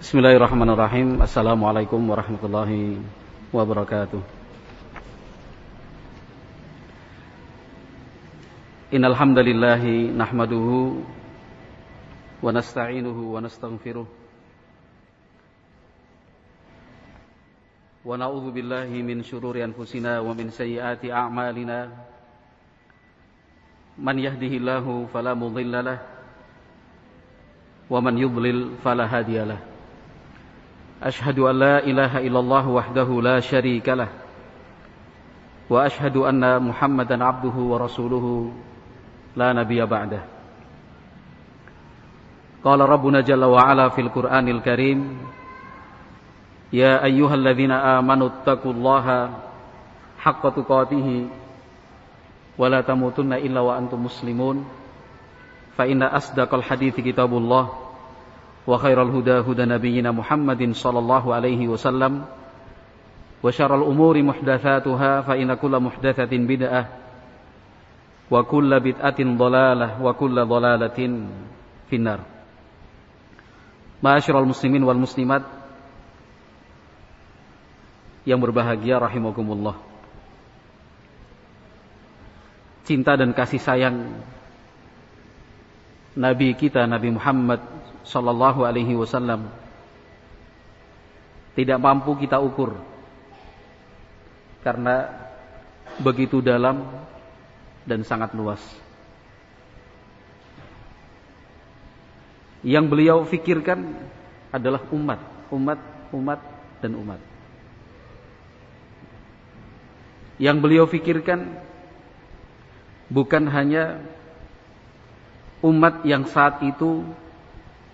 Bismillahirrahmanirrahim. Assalamualaikum warahmatullahi wabarakatuh. Innal hamdalillah nahmaduhu wa nasta'inuhu wa nastaghfiruh. Wa na'udzu billahi min shururi anfusina wa min sayyiati a'malina. Man yahdihillahu fala mudilla lahu wa man yudlil fala hadiyalah. أشهد أن لا إله إلا الله وحده لا شريك له وأشهد أن محمدا عبده ورسوله لا نبي بعده. قال ربنا جل وعلا في القرآن الكريم يا أيها الذين آمنوا اتقوا الله حق تقاته ولا تموتن إلا وأنتم مسلمون فإن أصدق الحديث كتاب الله. وخير الهدى هدى نبينا محمد صلى الله عليه وسلم وشر الأمور محدثاتها فإن كل محدثة بدعة وكل بدعة ضلالة وكل ضلالة في النار Ma'asyiral muslimin wal muslimat yang berbahagia rahimakumullah. Cinta dan kasih sayang Nabi kita Nabi Muhammad sallallahu alaihi wasallam tidak mampu kita ukur karena begitu dalam dan sangat luas. Yang beliau fikirkan adalah umat, umat, umat dan umat. Yang beliau fikirkan bukan hanya umat yang saat itu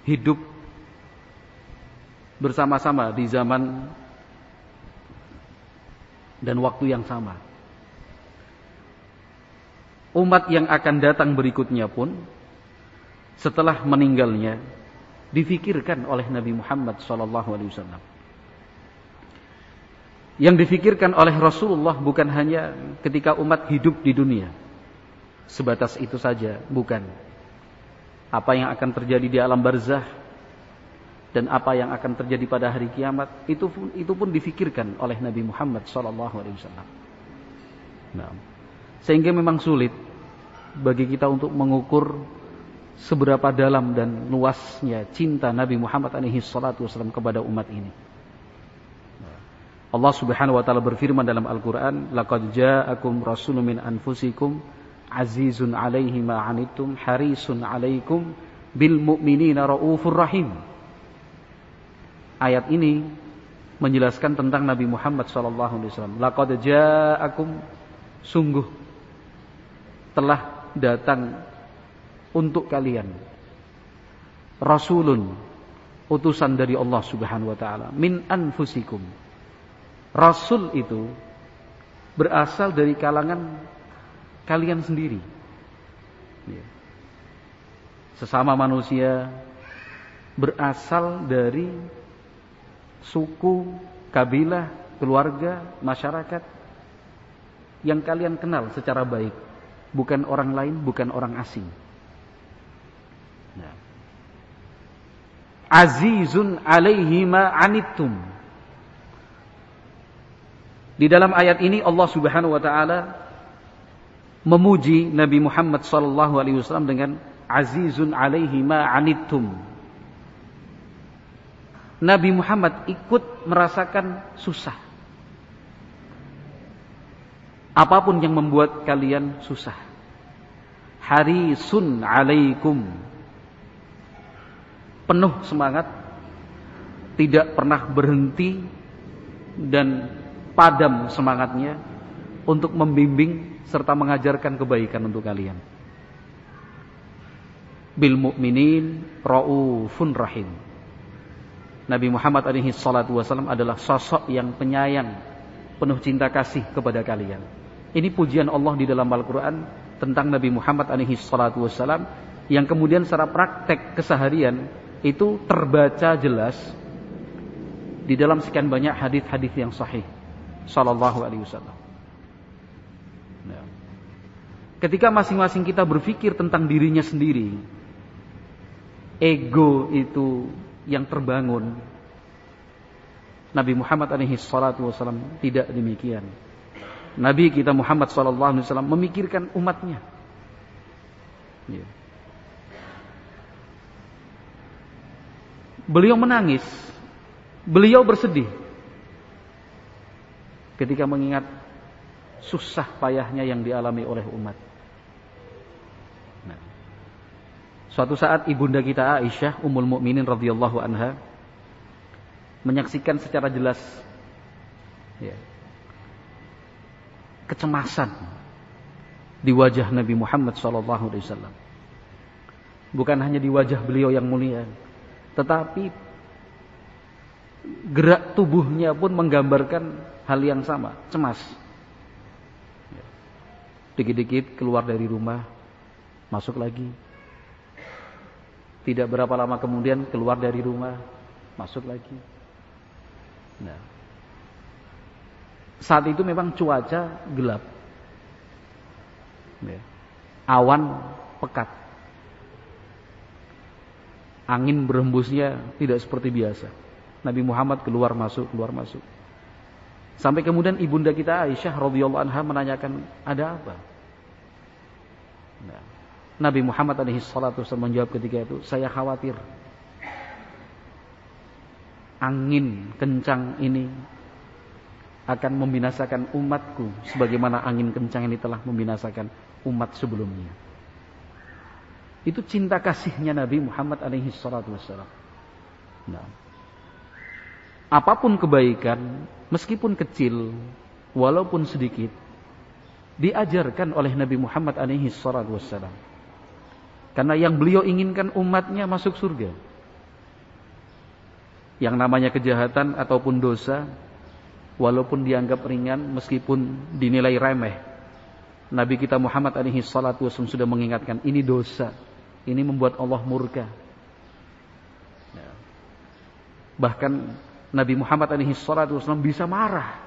hidup bersama-sama di zaman dan waktu yang sama. Umat yang akan datang berikutnya pun setelah meninggalnya difikirkan oleh Nabi Muhammad SAW. Yang difikirkan oleh Rasulullah bukan hanya ketika umat hidup di dunia. Sebatas itu saja, bukan apa yang akan terjadi di alam barzah dan apa yang akan terjadi pada hari kiamat itu pun, itu pun difikirkan oleh Nabi Muhammad SAW. Nah, sehingga memang sulit bagi kita untuk mengukur seberapa dalam dan luasnya cinta Nabi Muhammad SAW kepada umat ini. Allah Subhanahu wa taala berfirman dalam Al-Qur'an, "Laqad ja'akum anfusikum azizun alaihi ma anittum harisun alaikum bil mu'minina raufur rahim. Ayat ini menjelaskan tentang Nabi Muhammad sallallahu alaihi wasallam. Laqad ja'akum sungguh telah datang untuk kalian rasulun utusan dari Allah Subhanahu wa taala min anfusikum. Rasul itu berasal dari kalangan kalian sendiri. Ya. Sesama manusia berasal dari suku, kabilah, keluarga, masyarakat yang kalian kenal secara baik, bukan orang lain, bukan orang asing. Nah. Azizun alaihi ma anittum. Di dalam ayat ini Allah Subhanahu wa taala memuji Nabi Muhammad sallallahu alaihi wasallam dengan azizun alaihi ma anittum. Nabi Muhammad ikut merasakan susah. Apa pun yang membuat kalian susah. Harisun alaikum. Penuh semangat, tidak pernah berhenti dan padam semangatnya untuk membimbing serta mengajarkan kebaikan untuk kalian. Bil mu'minin raufun rahim. Nabi Muhammad alaihi salatu wasallam adalah sosok yang penyayang, penuh cinta kasih kepada kalian. Ini pujian Allah di dalam Al-Qur'an tentang Nabi Muhammad alaihi salatu wasallam yang kemudian secara praktek keseharian itu terbaca jelas di dalam sekian banyak hadis-hadis yang sahih sallallahu alaihi wasallam. Ketika masing-masing kita berpikir tentang dirinya sendiri, ego itu yang terbangun, Nabi Muhammad alaihi salatu tidak demikian. Nabi kita Muhammad wasallam memikirkan umatnya. Ya. Beliau menangis, beliau bersedih ketika mengingat susah payahnya yang dialami oleh umat. Nah, suatu saat ibunda kita Aisyah Ummul Mukminin radhiyallahu anha menyaksikan secara jelas ya, kecemasan di wajah Nabi Muhammad SAW. Bukan hanya di wajah beliau yang mulia, tetapi gerak tubuhnya pun menggambarkan hal yang sama, cemas. Dikit-dikit keluar dari rumah, masuk lagi. Tidak berapa lama kemudian keluar dari rumah, masuk lagi. Nah, saat itu memang cuaca gelap, ya. awan pekat, angin berembusnya tidak seperti biasa. Nabi Muhammad keluar masuk keluar masuk. Sampai kemudian ibunda kita Aisyah radhiyallahu anha menanyakan, "Ada apa?" Nah, Nabi Muhammad alaihi salatu menjawab ketika itu, "Saya khawatir angin kencang ini akan membinasakan umatku sebagaimana angin kencang ini telah membinasakan umat sebelumnya." Itu cinta kasihnya Nabi Muhammad alaihi salatu Nah, apa pun kebaikan meskipun kecil, walaupun sedikit, diajarkan oleh Nabi Muhammad alaihi salatu wassalam. Karena yang beliau inginkan umatnya masuk surga. Yang namanya kejahatan ataupun dosa, walaupun dianggap ringan, meskipun dinilai remeh, Nabi kita Muhammad alaihi salatu wassalam sudah mengingatkan, ini dosa, ini membuat Allah murka. Ya. Bahkan Nabi Muhammad alaihi salatu wasallam bisa marah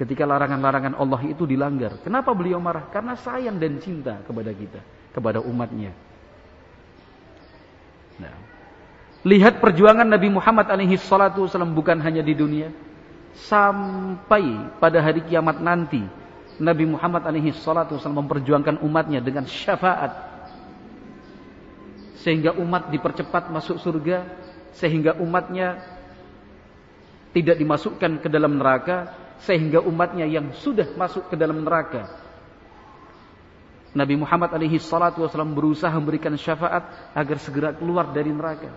ketika larangan-larangan Allah itu dilanggar. Kenapa beliau marah? Karena sayang dan cinta kepada kita, kepada umatnya. Nah, lihat perjuangan Nabi Muhammad alaihi salatu wasallam bukan hanya di dunia, sampai pada hari kiamat nanti Nabi Muhammad alaihi salatu wasallam memperjuangkan umatnya dengan syafaat. Sehingga umat dipercepat masuk surga sehingga umatnya tidak dimasukkan ke dalam neraka sehingga umatnya yang sudah masuk ke dalam neraka Nabi Muhammad alaihi salatu wasallam berusaha memberikan syafaat agar segera keluar dari neraka.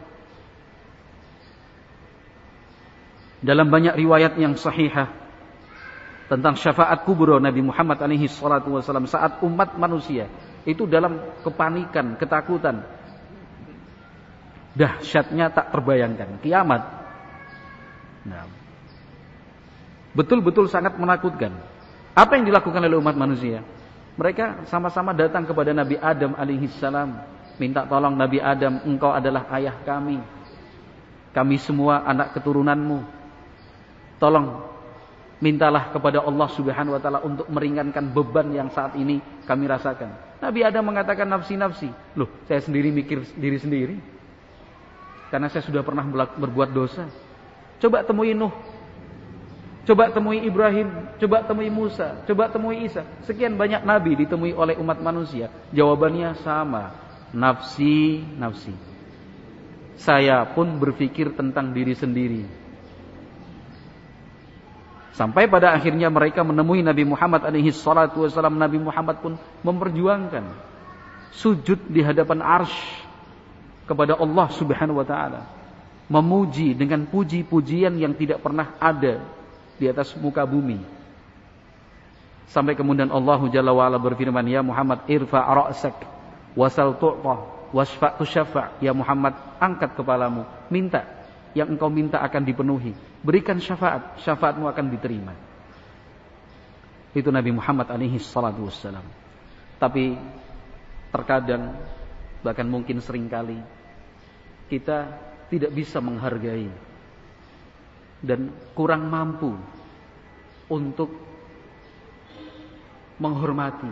Dalam banyak riwayat yang sahihah tentang syafaat kubro Nabi Muhammad alaihi salatu wasallam saat umat manusia itu dalam kepanikan, ketakutan. Dahsyatnya tak terbayangkan. Kiamat Nah, betul-betul sangat menakutkan. Apa yang dilakukan oleh umat manusia? Mereka sama-sama datang kepada Nabi Adam alaihissalam, minta tolong Nabi Adam, engkau adalah ayah kami. Kami semua anak keturunanmu. Tolong mintalah kepada Allah Subhanahu wa taala untuk meringankan beban yang saat ini kami rasakan. Nabi Adam mengatakan nafsi-nafsi. Loh, saya sendiri mikir diri sendiri. Karena saya sudah pernah berbuat dosa. Coba temui Nuh. Coba temui Ibrahim, coba temui Musa, coba temui Isa. Sekian banyak nabi ditemui oleh umat manusia. Jawabannya sama. Nafsi, nafsi. Saya pun berpikir tentang diri sendiri. Sampai pada akhirnya mereka menemui Nabi Muhammad alaihi salatu wasallam. Nabi Muhammad pun memperjuangkan sujud di hadapan arsh kepada Allah Subhanahu wa taala memuji dengan puji-pujian yang tidak pernah ada di atas muka bumi. Sampai kemudian Allah Jalla wa'ala berfirman, Ya Muhammad irfa ra'sak wasal tu'tah wasfa' syafa' Ya Muhammad angkat kepalamu, minta yang engkau minta akan dipenuhi. Berikan syafaat, syafaatmu akan diterima. Itu Nabi Muhammad alaihi salatu wassalam. Tapi terkadang bahkan mungkin sering kali kita tidak bisa menghargai dan kurang mampu untuk menghormati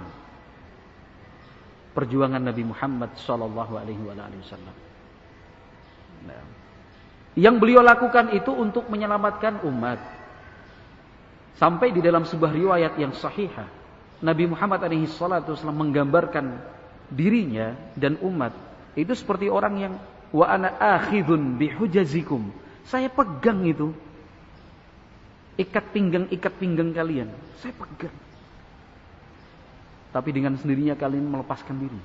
perjuangan Nabi Muhammad sallallahu alaihi wasallam. Nah, Yang beliau lakukan itu untuk menyelamatkan umat. Sampai di dalam sebuah riwayat yang sahihah, Nabi Muhammad SAW menggambarkan dirinya dan umat itu seperti orang yang wa ana bihujazikum. Saya pegang itu ikat pinggang ikat pinggang kalian. Saya pegang. Tapi dengan sendirinya kalian melepaskan diri.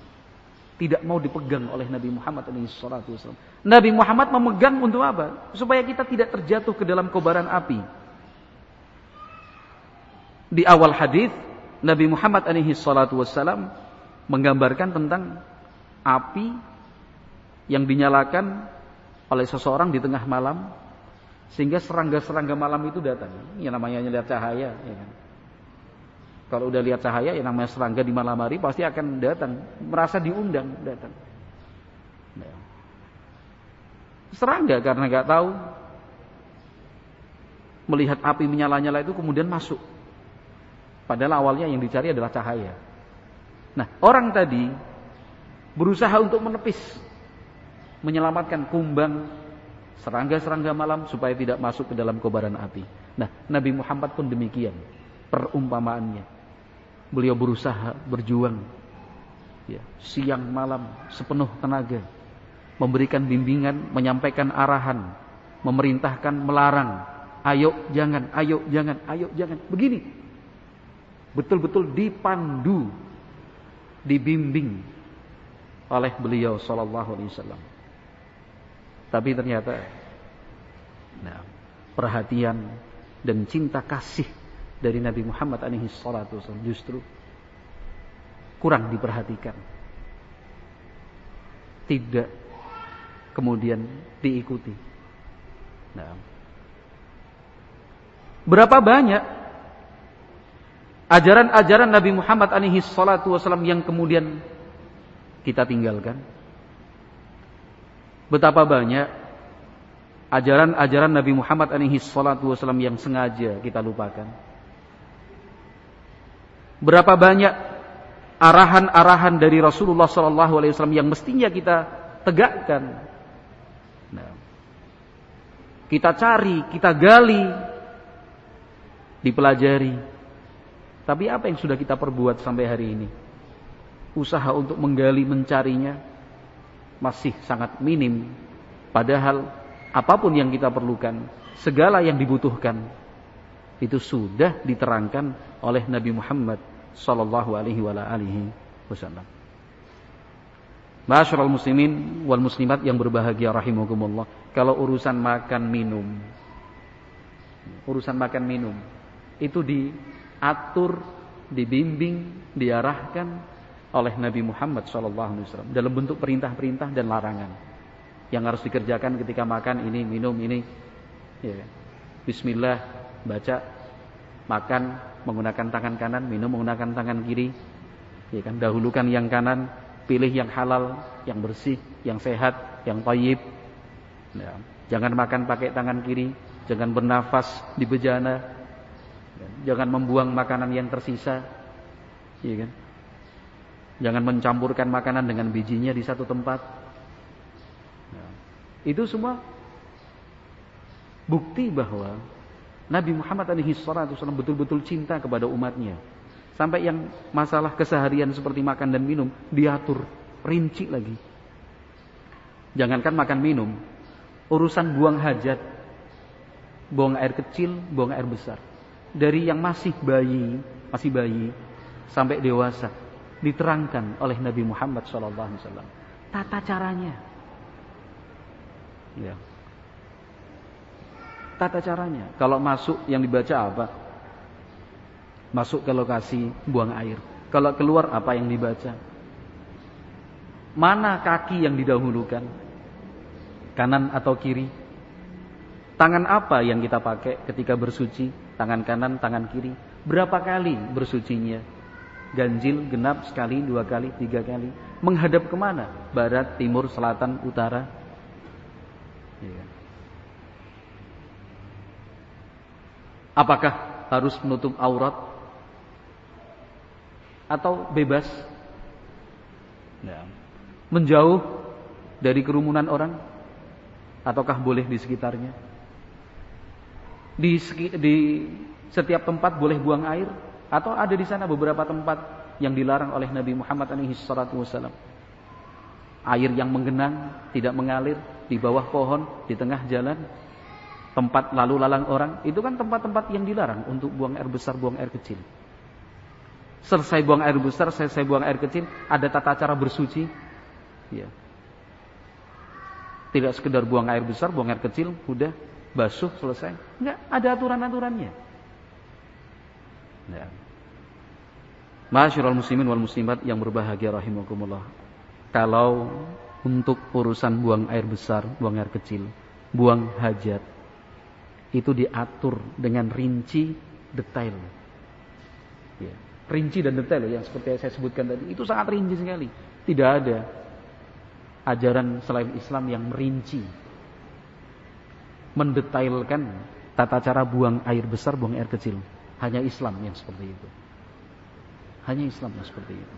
Tidak mau dipegang oleh Nabi Muhammad SAW. Nabi Muhammad memegang untuk apa? Supaya kita tidak terjatuh ke dalam kobaran api. Di awal hadis Nabi Muhammad SAW menggambarkan tentang api yang dinyalakan oleh seseorang di tengah malam sehingga serangga-serangga malam itu datang. Yang namanya lihat cahaya, ya kan? Kalau udah lihat cahaya, yang namanya serangga di malam hari pasti akan datang, merasa diundang datang. Nah. Serangga karena nggak tahu melihat api menyala-nyala itu kemudian masuk. Padahal awalnya yang dicari adalah cahaya. Nah, orang tadi berusaha untuk menepis, menyelamatkan kumbang serangga-serangga malam supaya tidak masuk ke dalam kobaran api. Nah, Nabi Muhammad pun demikian perumpamaannya. Beliau berusaha berjuang ya, siang malam sepenuh tenaga memberikan bimbingan, menyampaikan arahan, memerintahkan, melarang. Ayo jangan, ayo jangan, ayo jangan. Begini. Betul-betul dipandu, dibimbing oleh beliau sallallahu alaihi wasallam. Tapi ternyata nah, perhatian dan cinta kasih dari Nabi Muhammad alaihi salatu justru kurang diperhatikan. Tidak kemudian diikuti. Nah. Berapa banyak ajaran-ajaran Nabi Muhammad alaihi salatu wasallam yang kemudian kita tinggalkan? Betapa banyak ajaran-ajaran Nabi Muhammad alaihi salatu wasallam yang sengaja kita lupakan? Berapa banyak arahan-arahan dari Rasulullah SAW yang mestinya kita tegakkan. Nah, kita cari, kita gali, dipelajari. Tapi apa yang sudah kita perbuat sampai hari ini? Usaha untuk menggali, mencarinya masih sangat minim. Padahal apa pun yang kita perlukan, segala yang dibutuhkan itu sudah diterangkan oleh Nabi Muhammad sallallahu alaihi wa alihi wasallam. Masyarul muslimin wal muslimat yang berbahagia rahimakumullah. Kalau urusan makan minum urusan makan minum itu diatur, dibimbing, diarahkan oleh Nabi Muhammad wasallam dalam bentuk perintah-perintah dan larangan yang harus dikerjakan ketika makan ini, minum ini. Ya. Bismillah, baca, makan menggunakan tangan kanan, minum menggunakan tangan kiri. Ya kan, dahulukan yang kanan, pilih yang halal, yang bersih, yang sehat, yang tayyib. Ya. Jangan makan pakai tangan kiri, jangan bernafas di bejana. Ya. Jangan membuang makanan yang tersisa. Ya kan? Jangan mencampurkan makanan dengan bijinya di satu tempat. Ya. Itu semua bukti bahwa Nabi Muhammad wasallam betul-betul cinta kepada umatnya. Sampai yang masalah keseharian seperti makan dan minum diatur rinci lagi. Jangankan makan minum, urusan buang hajat, buang air kecil, buang air besar. Dari yang masih bayi, masih bayi sampai dewasa diterangkan oleh Nabi Muhammad SAW. Tata caranya. Ya. Tata caranya. Kalau masuk yang dibaca apa? Masuk ke lokasi buang air. Kalau keluar apa yang dibaca? Mana kaki yang didahulukan? Kanan atau kiri? Tangan apa yang kita pakai ketika bersuci? Tangan kanan, tangan kiri. Berapa kali bersucinya? Ganjil, genap, sekali, dua kali, tiga kali. Menghadap ke mana? Barat, timur, selatan, utara. Ya. Apakah harus menutup aurat atau bebas? Ya. Menjauh dari kerumunan orang? Ataukah boleh di sekitarnya? Di, di setiap tempat boleh buang air? Atau ada di sana beberapa tempat yang dilarang oleh Nabi Muhammad SAW? Air yang menggenang, tidak mengalir, di bawah pohon, di tengah jalan, tempat lalu lalang orang, itu kan tempat-tempat yang dilarang untuk buang air besar, buang air kecil. Selesai buang air besar, selesai buang air kecil, ada tata cara bersuci. Ya. Tidak sekedar buang air besar, buang air kecil, udah basuh selesai. Enggak, ada aturan-aturannya. Ya. Muslimin wal muslimat yang berbahagia rahimakumullah. Kalau untuk urusan buang air besar, buang air kecil, buang hajat, itu diatur dengan rinci detail. Ya. Rinci dan detail yang seperti yang saya sebutkan tadi, itu sangat rinci sekali. Tidak ada ajaran selain Islam yang merinci, mendetailkan tata cara buang air besar, buang air kecil. Hanya Islam yang seperti itu. Hanya Islam yang seperti itu.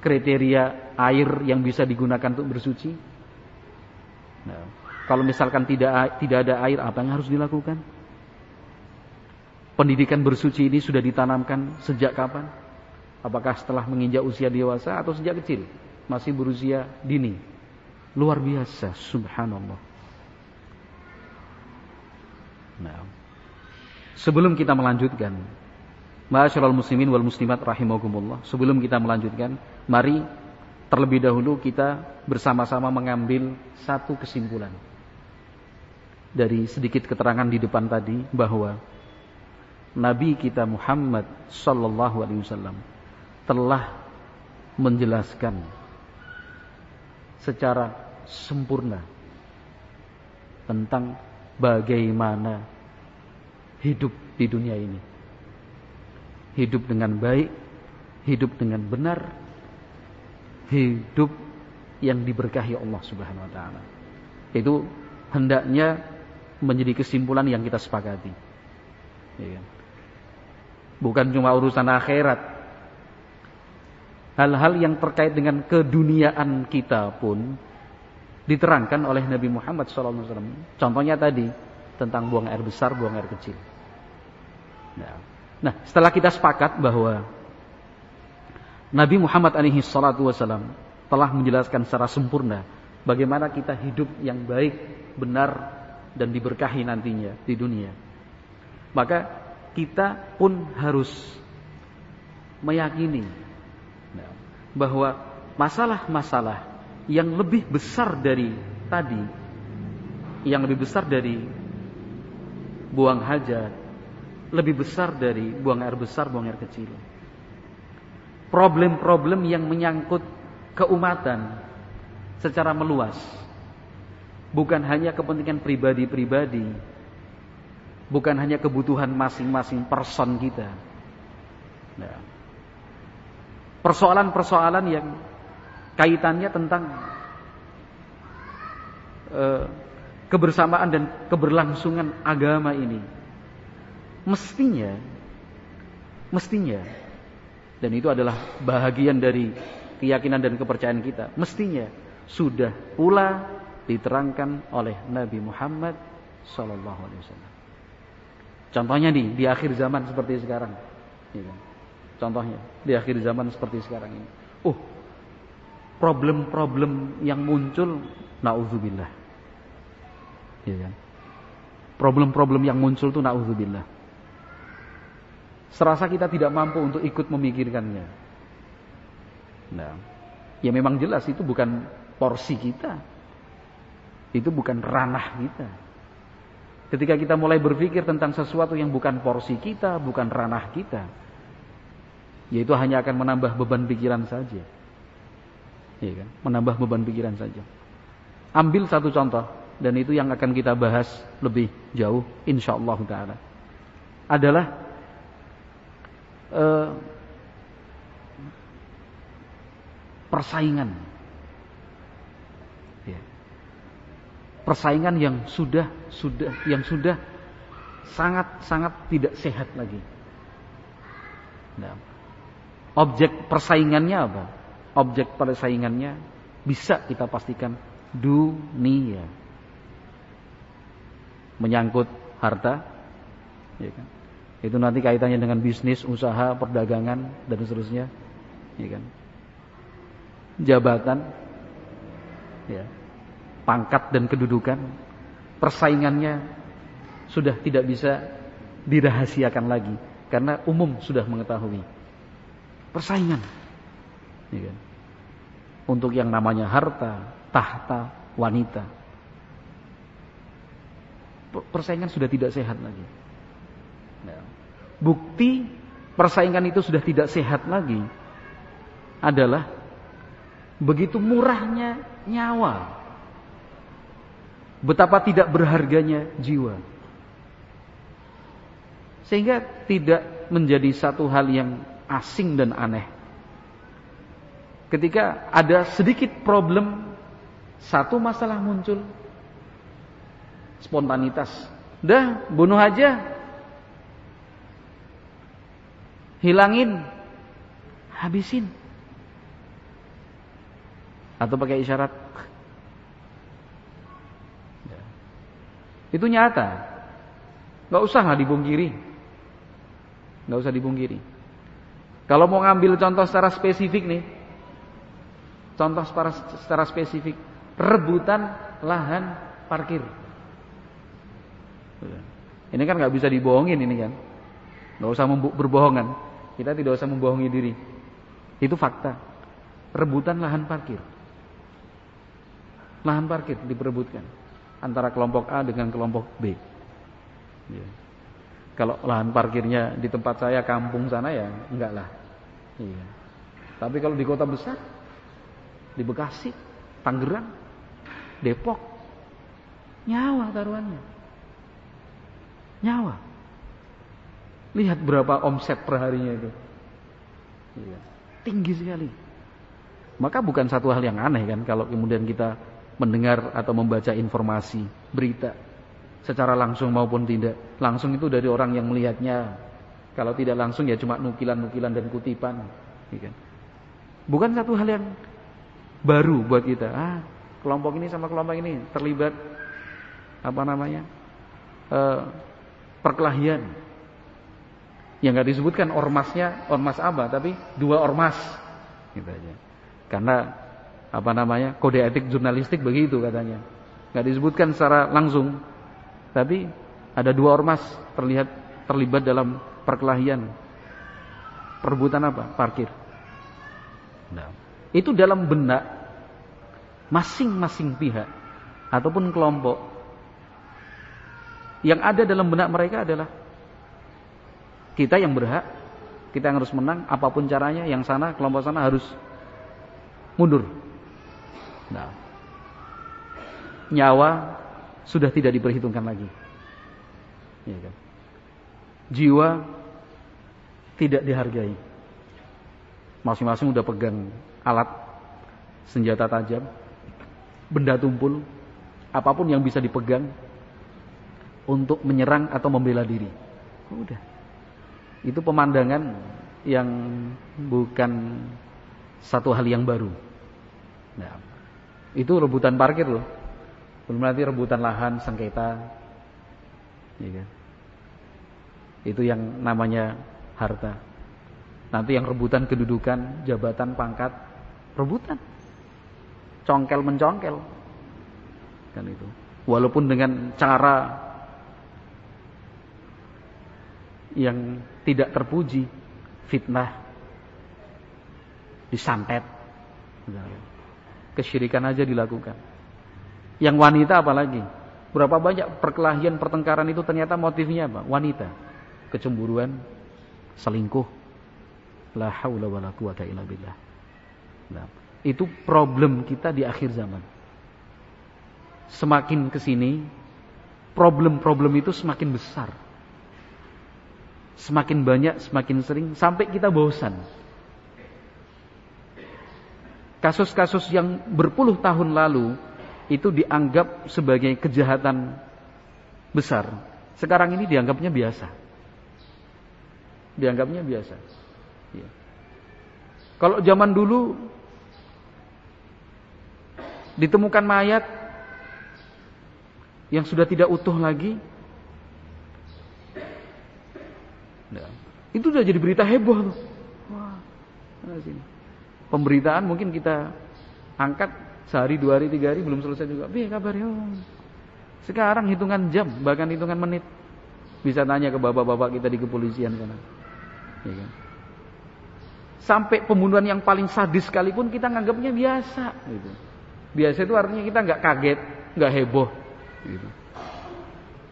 Kriteria air yang bisa digunakan untuk bersuci. Nah, kalau misalkan tidak tidak ada air, apa yang harus dilakukan? Pendidikan bersuci ini sudah ditanamkan sejak kapan? Apakah setelah menginjak usia dewasa atau sejak kecil? Masih berusia dini. Luar biasa, subhanallah. Nah, sebelum kita melanjutkan, Ma'asyiral muslimin wal muslimat rahimakumullah. Sebelum kita melanjutkan, mari terlebih dahulu kita bersama-sama mengambil satu kesimpulan. Dari sedikit keterangan di depan tadi bahwa Nabi kita Muhammad sallallahu alaihi wasallam telah menjelaskan secara sempurna tentang bagaimana hidup di dunia ini. Hidup dengan baik, hidup dengan benar, hidup yang diberkahi Allah Subhanahu wa taala. Itu hendaknya menjadi kesimpulan yang kita sepakati. Ya. Bukan cuma urusan akhirat, hal-hal yang terkait dengan keduniaan kita pun diterangkan oleh Nabi Muhammad SAW. Contohnya tadi tentang buang air besar, buang air kecil. Nah, nah setelah kita sepakat bahwa Nabi Muhammad SAW telah menjelaskan secara sempurna bagaimana kita hidup yang baik, benar, dan diberkahi nantinya di dunia. Maka kita pun harus meyakini bahwa masalah-masalah yang lebih besar dari tadi, yang lebih besar dari buang hajat, lebih besar dari buang air besar, buang air kecil. Problem-problem yang menyangkut keumatan secara meluas. Bukan hanya kepentingan pribadi-pribadi, bukan hanya kebutuhan masing-masing person kita. Nah, persoalan-persoalan yang kaitannya tentang uh, kebersamaan dan keberlangsungan agama ini. Mestinya, mestinya, dan itu adalah bahagian dari keyakinan dan kepercayaan kita. Mestinya sudah pula diterangkan oleh Nabi Muhammad Sallallahu Alaihi Wasallam. Contohnya nih di akhir zaman seperti sekarang. Ya kan? Contohnya di akhir zaman seperti sekarang ini. Oh, problem-problem yang muncul, naudzubillah. Ya kan? Problem-problem yang muncul tuh naudzubillah. Serasa kita tidak mampu untuk ikut memikirkannya. Nah, ya memang jelas itu bukan porsi kita. Itu bukan ranah kita. Ketika kita mulai berpikir tentang sesuatu yang bukan porsi kita, bukan ranah kita, yaitu hanya akan menambah beban pikiran saja. Ya kan? Menambah beban pikiran saja. Ambil satu contoh dan itu yang akan kita bahas lebih jauh insyaallah taala. Adalah uh, persaingan. Ya. Persaingan yang sudah sudah yang sudah sangat sangat tidak sehat lagi. Nah, Objek persaingannya apa? Objek persaingannya bisa kita pastikan dunia. menyangkut harta, ya kan? Itu nanti kaitannya dengan bisnis, usaha, perdagangan dan seterusnya, ya kan? Jabatan, ya, pangkat dan kedudukan, persaingannya sudah tidak bisa dirahasiakan lagi karena umum sudah mengetahui. Persaingan, ya kan? Untuk yang namanya harta, tahta, wanita, persaingan sudah tidak sehat lagi. Nah, bukti persaingan itu sudah tidak sehat lagi adalah begitu murahnya nyawa. Betapa tidak berharganya jiwa. Sehingga tidak menjadi satu hal yang asing dan aneh. Ketika ada sedikit problem, satu masalah muncul, spontanitas. Dah, bunuh aja. Hilangin. Habisin. Atau pakai isyarat. Itu nyata. Gak usah lah dibungkiri. Gak usah dibungkiri. Kalau mau ngambil contoh secara spesifik nih. Contoh secara, secara spesifik. Rebutan lahan parkir. Ini kan nggak bisa dibohongin ini kan. Nggak usah berbohongan. Kita tidak usah membohongi diri. Itu fakta. Rebutan lahan parkir. Lahan parkir diperebutkan antara kelompok A dengan kelompok B. Ya. Kalau lahan parkirnya di tempat saya kampung sana ya enggak lah. Iya. Tapi kalau di kota besar, di Bekasi, Tangerang, Depok, nyawa taruhannya nyawa. Lihat berapa omset per harinya itu. Iya. Tinggi sekali. Maka bukan satu hal yang aneh kan kalau kemudian kita mendengar atau membaca informasi, berita secara langsung maupun tidak. Langsung itu dari orang yang melihatnya. Kalau tidak langsung ya cuma nukilan-nukilan dan kutipan. Iya kan? Bukan satu hal yang baru buat kita. Ah, kelompok ini sama kelompok ini terlibat apa namanya? Uh, perkelahian. Yang nggak disebutkan ormasnya, ormas apa, tapi dua ormas. Gitu aja. Karena apa namanya? Kode etik jurnalistik begitu katanya. Nggak disebutkan secara langsung. Tapi ada dua ormas terlihat terlibat dalam perkelahian. Perebutan apa? Parkir. Nah, itu dalam benak masing-masing pihak ataupun kelompok yang ada dalam benak mereka adalah kita yang berhak, kita yang harus menang apa pun caranya, yang sana kelompok sana harus mundur. Nah, nyawa sudah tidak diperhitungkan lagi. Ya kan? Jiwa tidak dihargai. Masing-masing udah pegang alat senjata tajam, benda tumpul, apa pun yang bisa dipegang untuk menyerang atau membela diri. Udah. Itu pemandangan yang bukan satu hal yang baru. Nah, itu rebutan parkir loh. Belum nanti rebutan lahan sengketa. Ya kan? Itu yang namanya harta. Nanti yang rebutan kedudukan, jabatan, pangkat, rebutan. Congkel mencongkel. Kan itu. Walaupun dengan cara yang tidak terpuji, fitnah, disantet, kesyirikan aja dilakukan. Yang wanita apalagi? Berapa banyak perkelahian pertengkaran itu ternyata motifnya apa? Wanita, kecemburuan, selingkuh. La haula wala quwata illa billah. Nah, itu problem kita di akhir zaman. Semakin ke sini, problem-problem itu semakin besar. Semakin banyak, semakin sering, sampai kita bosan. Kasus-kasus yang berpuluh tahun lalu itu dianggap sebagai kejahatan besar. Sekarang ini dianggapnya biasa. Dianggapnya biasa. Ya. Kalau zaman dulu ditemukan mayat yang sudah tidak utuh lagi. Nah, itu sudah jadi berita heboh tuh. Wah, sini. Pemberitaan mungkin kita angkat sehari, dua hari, tiga hari belum selesai juga. Bi kabarnya? Sekarang hitungan jam, bahkan hitungan menit. Bisa tanya ke bapak-bapak kita di kepolisian sana. Ya kan? Sampai pembunuhan yang paling sadis sekalipun kita nganggapnya biasa. Gitu. Biasa itu artinya kita nggak kaget, nggak heboh. Gitu.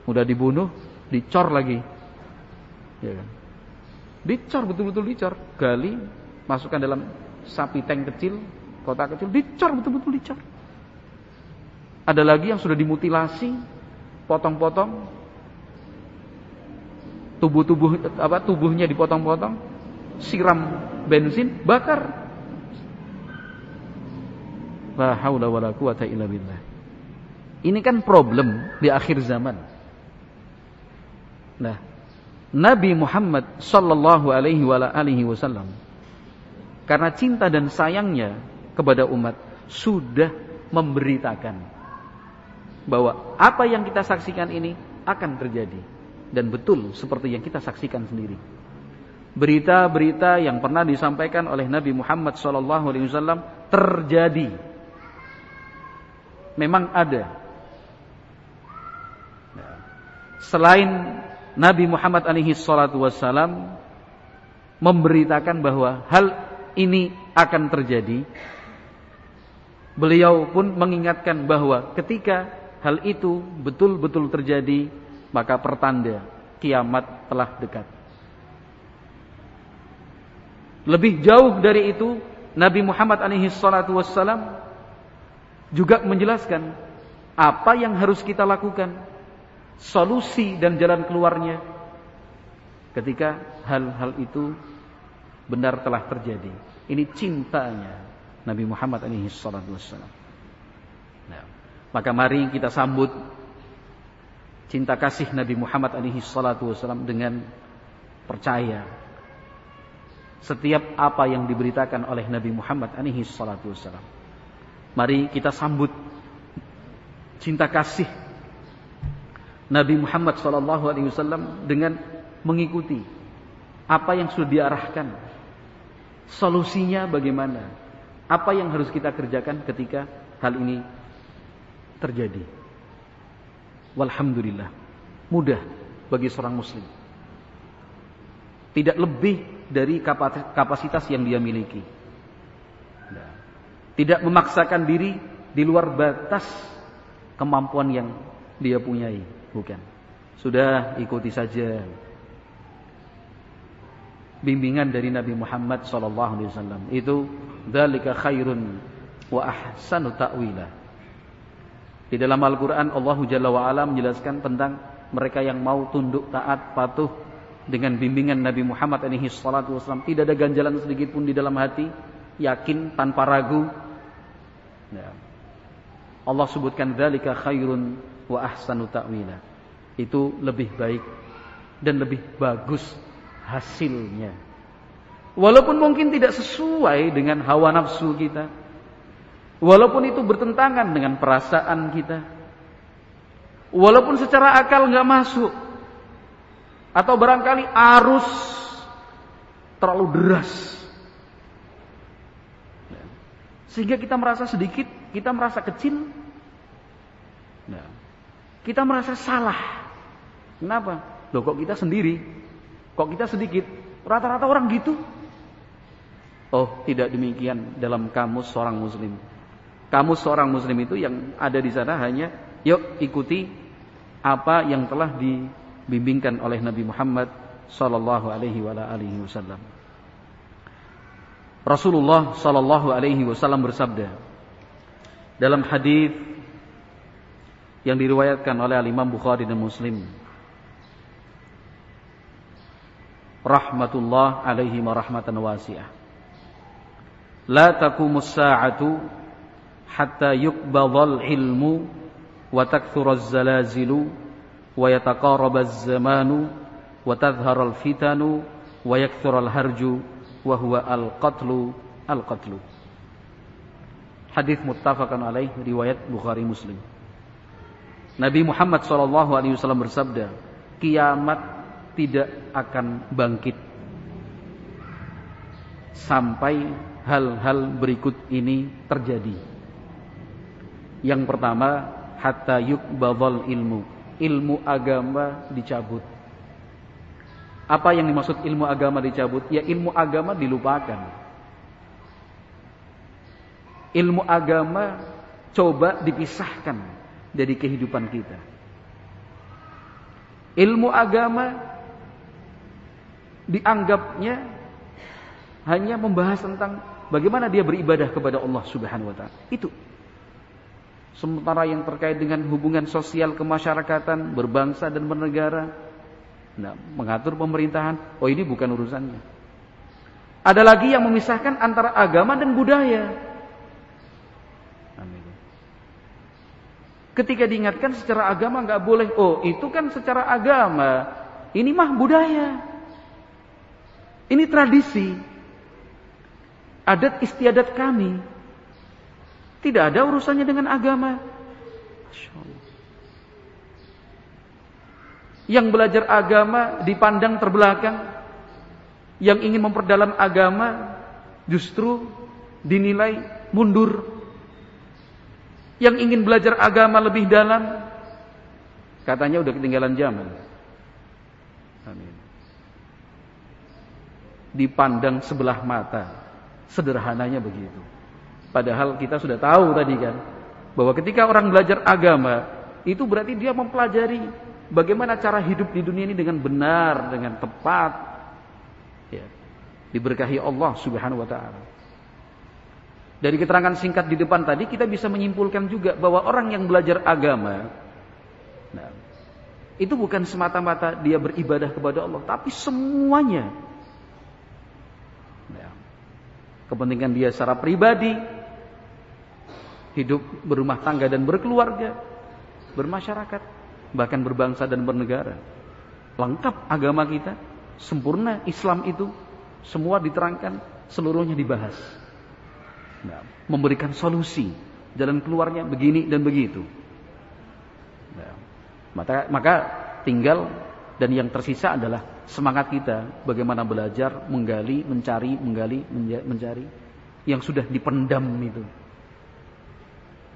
Udah dibunuh, dicor lagi. Ya kan? Dicor betul-betul dicor, gali, masukkan dalam sapi tank kecil, kotak kecil, dicor betul-betul dicor. Ada lagi yang sudah dimutilasi, potong-potong, tubuh-tubuh apa tubuhnya dipotong-potong, siram bensin, bakar. La haula wala quwata illa. Ini kan problem di akhir zaman. Nah, Nabi Muhammad sallallahu alaihi wasallam karena cinta dan sayangnya kepada umat sudah memberitakan bahwa apa yang kita saksikan ini akan terjadi dan betul seperti yang kita saksikan sendiri. Berita-berita yang pernah disampaikan oleh Nabi Muhammad SAW terjadi. Memang ada. Selain Nabi Muhammad alaihi salatu wassalam memberitakan bahwa hal ini akan terjadi, beliau pun mengingatkan bahwa ketika hal itu betul-betul terjadi, maka pertanda kiamat telah dekat. Lebih jauh dari itu, Nabi Muhammad alaihi salatu wassalam juga menjelaskan apa yang harus kita lakukan, solusi dan jalan keluarnya ketika hal-hal itu benar telah terjadi. Ini cintanya Nabi Muhammad alaihi salatu wassalam. Maka mari kita sambut cinta kasih Nabi Muhammad alaihi salatu wasallam dengan percaya setiap apa yang diberitakan oleh Nabi Muhammad alaihi salatu wasallam. Mari kita sambut cinta kasih Nabi Muhammad wasallam dengan mengikuti apa yang sudah diarahkan. Solusinya bagaimana? Apa yang harus kita kerjakan ketika hal ini terjadi. Walhamdulillah. Mudah bagi seorang muslim. Tidak lebih dari kapasitas yang dia miliki. Tidak memaksakan diri di luar batas kemampuan yang dia punyai. Bukan. Sudah ikuti saja bimbingan dari Nabi Muhammad SAW. Itu dalika khairun wa ahsanu ta'wila. Di dalam Al-Quran Allah Jalla wa'ala menjelaskan tentang mereka yang mau tunduk taat patuh dengan bimbingan Nabi Muhammad alaihi salatu wasallam tidak ada ganjalan sedikit pun di dalam hati yakin tanpa ragu ya. Allah sebutkan dzalika khairun wa ahsanu ta'wila itu lebih baik dan lebih bagus hasilnya walaupun mungkin tidak sesuai dengan hawa nafsu kita Walaupun itu bertentangan dengan perasaan kita. Walaupun secara akal nggak masuk. Atau barangkali arus terlalu deras. Sehingga kita merasa sedikit, kita merasa kecil. Nah, kita merasa salah. Kenapa? Loh kok kita sendiri? Kok kita sedikit? Rata-rata orang gitu. Oh, tidak demikian dalam kamus seorang muslim. Kamu seorang muslim itu yang ada di sana hanya yuk ikuti apa yang telah dibimbingkan oleh Nabi Muhammad sallallahu alaihi wasallam. Rasulullah sallallahu alaihi wasallam bersabda dalam hadis yang diriwayatkan oleh Imam Bukhari dan Muslim. Rahmatullah alaihi wa rahmatan wasi'ah. La taqumus sa'atu hatta yuqbadhal ilmu wa takthuraz zalazilu wa yataqarabaz zamanu wa tadhharal fitanu wa yakthural harju wa huwa al-qatlu al-qatlu. Hadis muttafaqan alaih riwayat Bukhari Muslim Nabi Muhammad SAW bersabda, kiamat tidak akan bangkit sampai hal-hal berikut ini terjadi. Yang pertama, hatta yukbadhal ilmu. Ilmu agama dicabut. Apa yang dimaksud ilmu agama dicabut? Ya ilmu agama dilupakan. Ilmu agama coba dipisahkan dari kehidupan kita. Ilmu agama dianggapnya hanya membahas tentang bagaimana dia beribadah kepada Allah Subhanahu wa taala. Itu. Sementara yang terkait dengan hubungan sosial kemasyarakatan, berbangsa dan bernegara, nah, mengatur pemerintahan, oh ini bukan urusannya. Ada lagi yang memisahkan antara agama dan budaya. Ketika diingatkan secara agama nggak boleh. Oh, itu kan secara agama. Ini mah budaya. Ini tradisi. Adat istiadat kami. Tidak ada urusannya dengan agama. Yang belajar agama dipandang terbelakang. Yang ingin memperdalam agama justru dinilai mundur yang ingin belajar agama lebih dalam katanya udah ketinggalan zaman. Amin. Dipandang sebelah mata. Sederhananya begitu. Padahal kita sudah tahu tadi kan bahwa ketika orang belajar agama itu berarti dia mempelajari bagaimana cara hidup di dunia ini dengan benar, dengan tepat. Ya. Diberkahi Allah Subhanahu wa taala. Dari keterangan singkat di depan tadi kita bisa menyimpulkan juga bahwa orang yang belajar agama nah, itu bukan semata-mata dia beribadah kepada Allah, tapi semuanya. Nah, kepentingan dia secara pribadi, hidup berumah tangga dan berkeluarga, bermasyarakat, bahkan berbangsa dan bernegara. Lengkap agama kita, sempurna Islam itu, semua diterangkan, seluruhnya dibahas. Nah, memberikan solusi jalan keluarnya begini dan begitu. Nah, maka, maka tinggal dan yang tersisa adalah semangat kita bagaimana belajar, menggali, mencari, menggali, mencari yang sudah dipendam itu.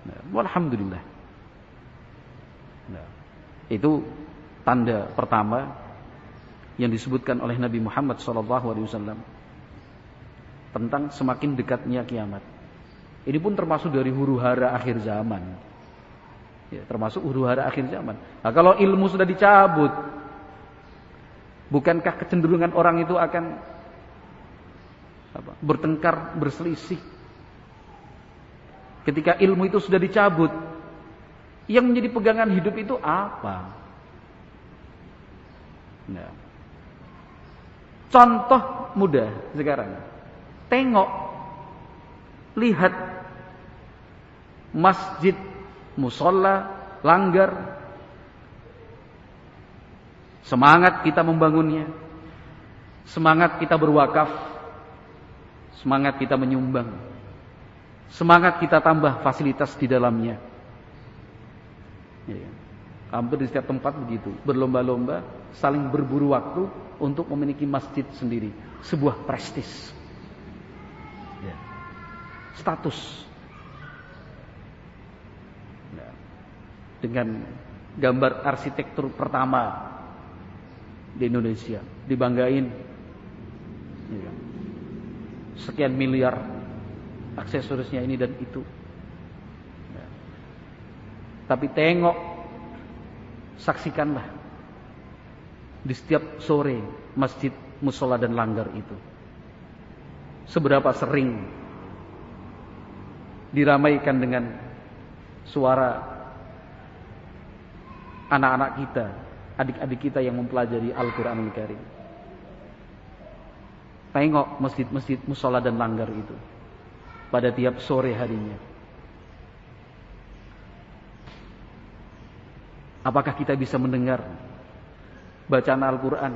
Nah, Alhamdulillah. Nah, itu tanda pertama yang disebutkan oleh Nabi Muhammad SAW tentang semakin dekatnya kiamat. Ini pun termasuk dari huru hara akhir zaman. Ya, termasuk huru hara akhir zaman. Nah, kalau ilmu sudah dicabut, bukankah kecenderungan orang itu akan apa, bertengkar, berselisih? Ketika ilmu itu sudah dicabut, yang menjadi pegangan hidup itu apa? Nah. Contoh mudah sekarang. Tengok lihat masjid, musola, langgar. Semangat kita membangunnya. Semangat kita berwakaf. Semangat kita menyumbang. Semangat kita tambah fasilitas di dalamnya. Ya. Hampir di setiap tempat begitu. Berlomba-lomba, saling berburu waktu untuk memiliki masjid sendiri. Sebuah prestis status. Nah, dengan gambar arsitektur pertama di Indonesia, dibanggain. Ya. Sekian miliar aksesorisnya ini dan itu. Ya. Tapi tengok, saksikanlah di setiap sore masjid musola dan langgar itu. Seberapa sering diramaikan dengan suara anak-anak kita, adik-adik kita yang mempelajari Al-Quranul Karim. Tengok masjid-masjid musola dan langgar itu pada tiap sore harinya. Apakah kita bisa mendengar bacaan Al-Quran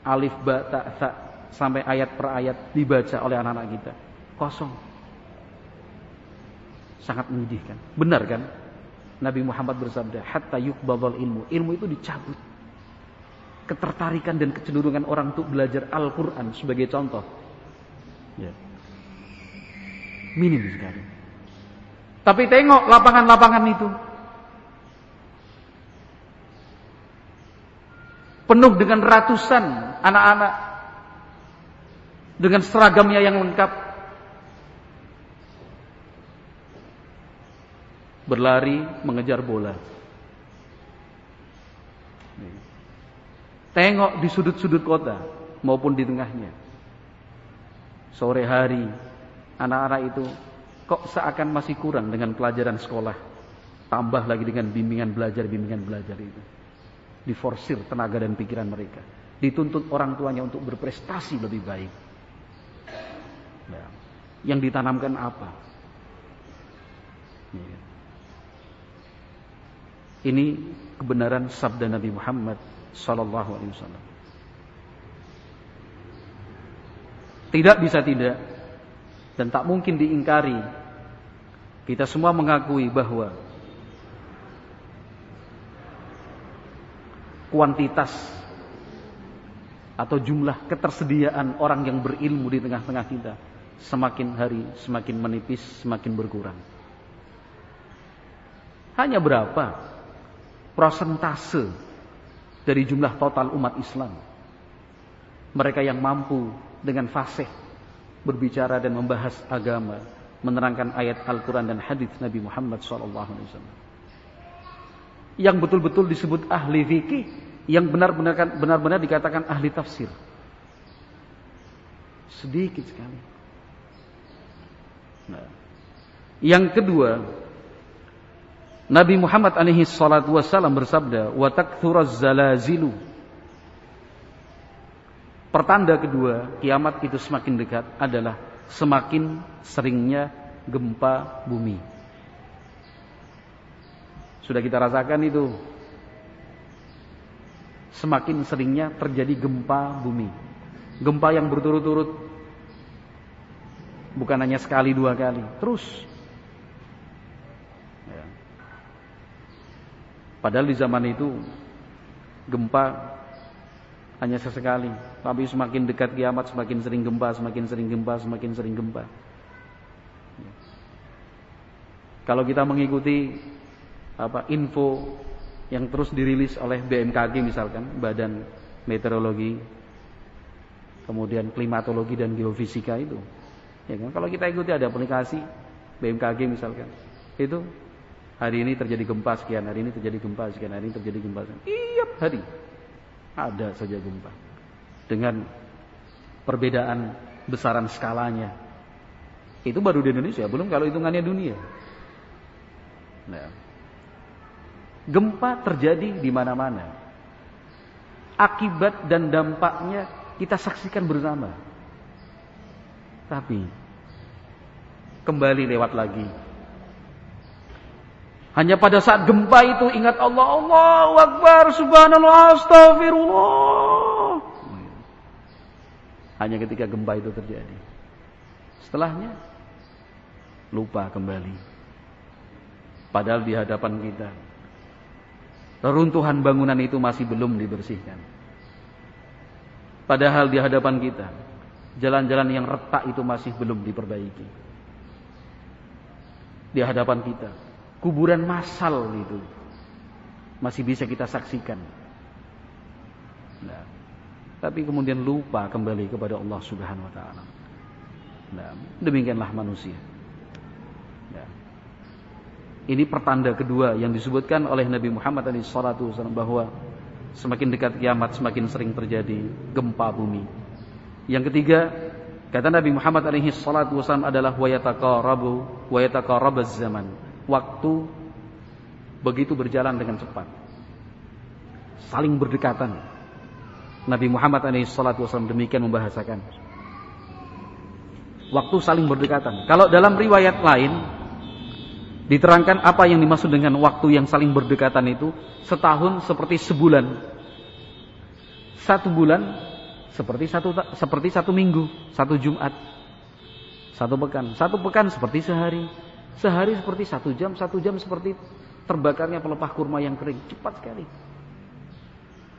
alif ba ta sa sampai ayat per ayat dibaca oleh anak-anak kita? Kosong sangat menyedihkan. Benar kan? Nabi Muhammad bersabda, hatta yukbadal ilmu. Ilmu itu dicabut. Ketertarikan dan kecenderungan orang untuk belajar Al-Quran sebagai contoh. Ya. Minim sekali. Tapi tengok lapangan-lapangan itu. Penuh dengan ratusan anak-anak. Dengan seragamnya yang lengkap. Berlari mengejar bola. Tengok di sudut-sudut kota maupun di tengahnya. Sore hari anak-anak itu kok seakan masih kurang dengan pelajaran sekolah. Tambah lagi dengan bimbingan belajar, bimbingan belajar itu. Diforsir tenaga dan pikiran mereka. Dituntut orang tuanya untuk berprestasi lebih baik. Nah, yang ditanamkan apa? Ya. Ini kebenaran sabda Nabi Muhammad sallallahu alaihi wasallam. Tidak bisa tidak dan tak mungkin diingkari. Kita semua mengakui bahwa kuantitas atau jumlah ketersediaan orang yang berilmu di tengah-tengah kita semakin hari semakin menipis, semakin berkurang. Hanya berapa prosentase dari jumlah total umat Islam. Mereka yang mampu dengan fasih berbicara dan membahas agama, menerangkan ayat Al-Quran dan hadis Nabi Muhammad SAW. Yang betul-betul disebut ahli fikih, yang benar-benar benar-benar dikatakan ahli tafsir. Sedikit sekali. Nah. Yang kedua, Nabi Muhammad alaihi salatu wasallam bersabda, "Wa takthuraz zalazilu." Pertanda kedua, kiamat itu semakin dekat adalah semakin seringnya gempa bumi. Sudah kita rasakan itu. Semakin seringnya terjadi gempa bumi. Gempa yang berturut-turut. Bukan hanya sekali dua kali, terus Padahal di zaman itu gempa hanya sesekali, tapi semakin dekat kiamat semakin sering gempa, semakin sering gempa, semakin sering gempa. Kalau kita mengikuti apa info yang terus dirilis oleh BMKG misalkan, Badan Meteorologi, kemudian klimatologi dan geofisika itu, ya kan? Kalau kita ikuti ada aplikasi BMKG misalkan, itu Hari ini terjadi gempa sekian, hari ini terjadi gempa sekian, hari ini terjadi gempa sekian. Tiap hari ada saja gempa. Dengan perbedaan besaran skalanya. Itu baru di Indonesia, belum kalau hitungannya dunia. Nah, gempa terjadi di mana-mana. Akibat dan dampaknya kita saksikan bersama. Tapi kembali lewat lagi hanya pada saat gempa itu ingat Allah, Allahu Akbar, subhanallah, astagfirullah. Hanya ketika gempa itu terjadi. Setelahnya lupa kembali. Padahal di hadapan kita reruntuhan bangunan itu masih belum dibersihkan. Padahal di hadapan kita jalan-jalan yang retak itu masih belum diperbaiki. Di hadapan kita kuburan massal itu masih bisa kita saksikan. Nah, tapi kemudian lupa kembali kepada Allah Subhanahu wa taala. Nah, demikianlah manusia. Nah, ini pertanda kedua yang disebutkan oleh Nabi Muhammad SAW bahwa semakin dekat kiamat semakin sering terjadi gempa bumi. Yang ketiga, kata Nabi Muhammad SAW adalah wayataqarabu wayataqarabaz zaman waktu begitu berjalan dengan cepat. Saling berdekatan. Nabi Muhammad SAW demikian membahasakan. Waktu saling berdekatan. Kalau dalam riwayat lain diterangkan apa yang dimaksud dengan waktu yang saling berdekatan itu setahun seperti sebulan. Satu bulan seperti satu seperti satu minggu, satu Jumat. Satu pekan, satu pekan seperti sehari. Sehari seperti satu jam, satu jam seperti terbakarnya pelepah kurma yang kering, cepat sekali.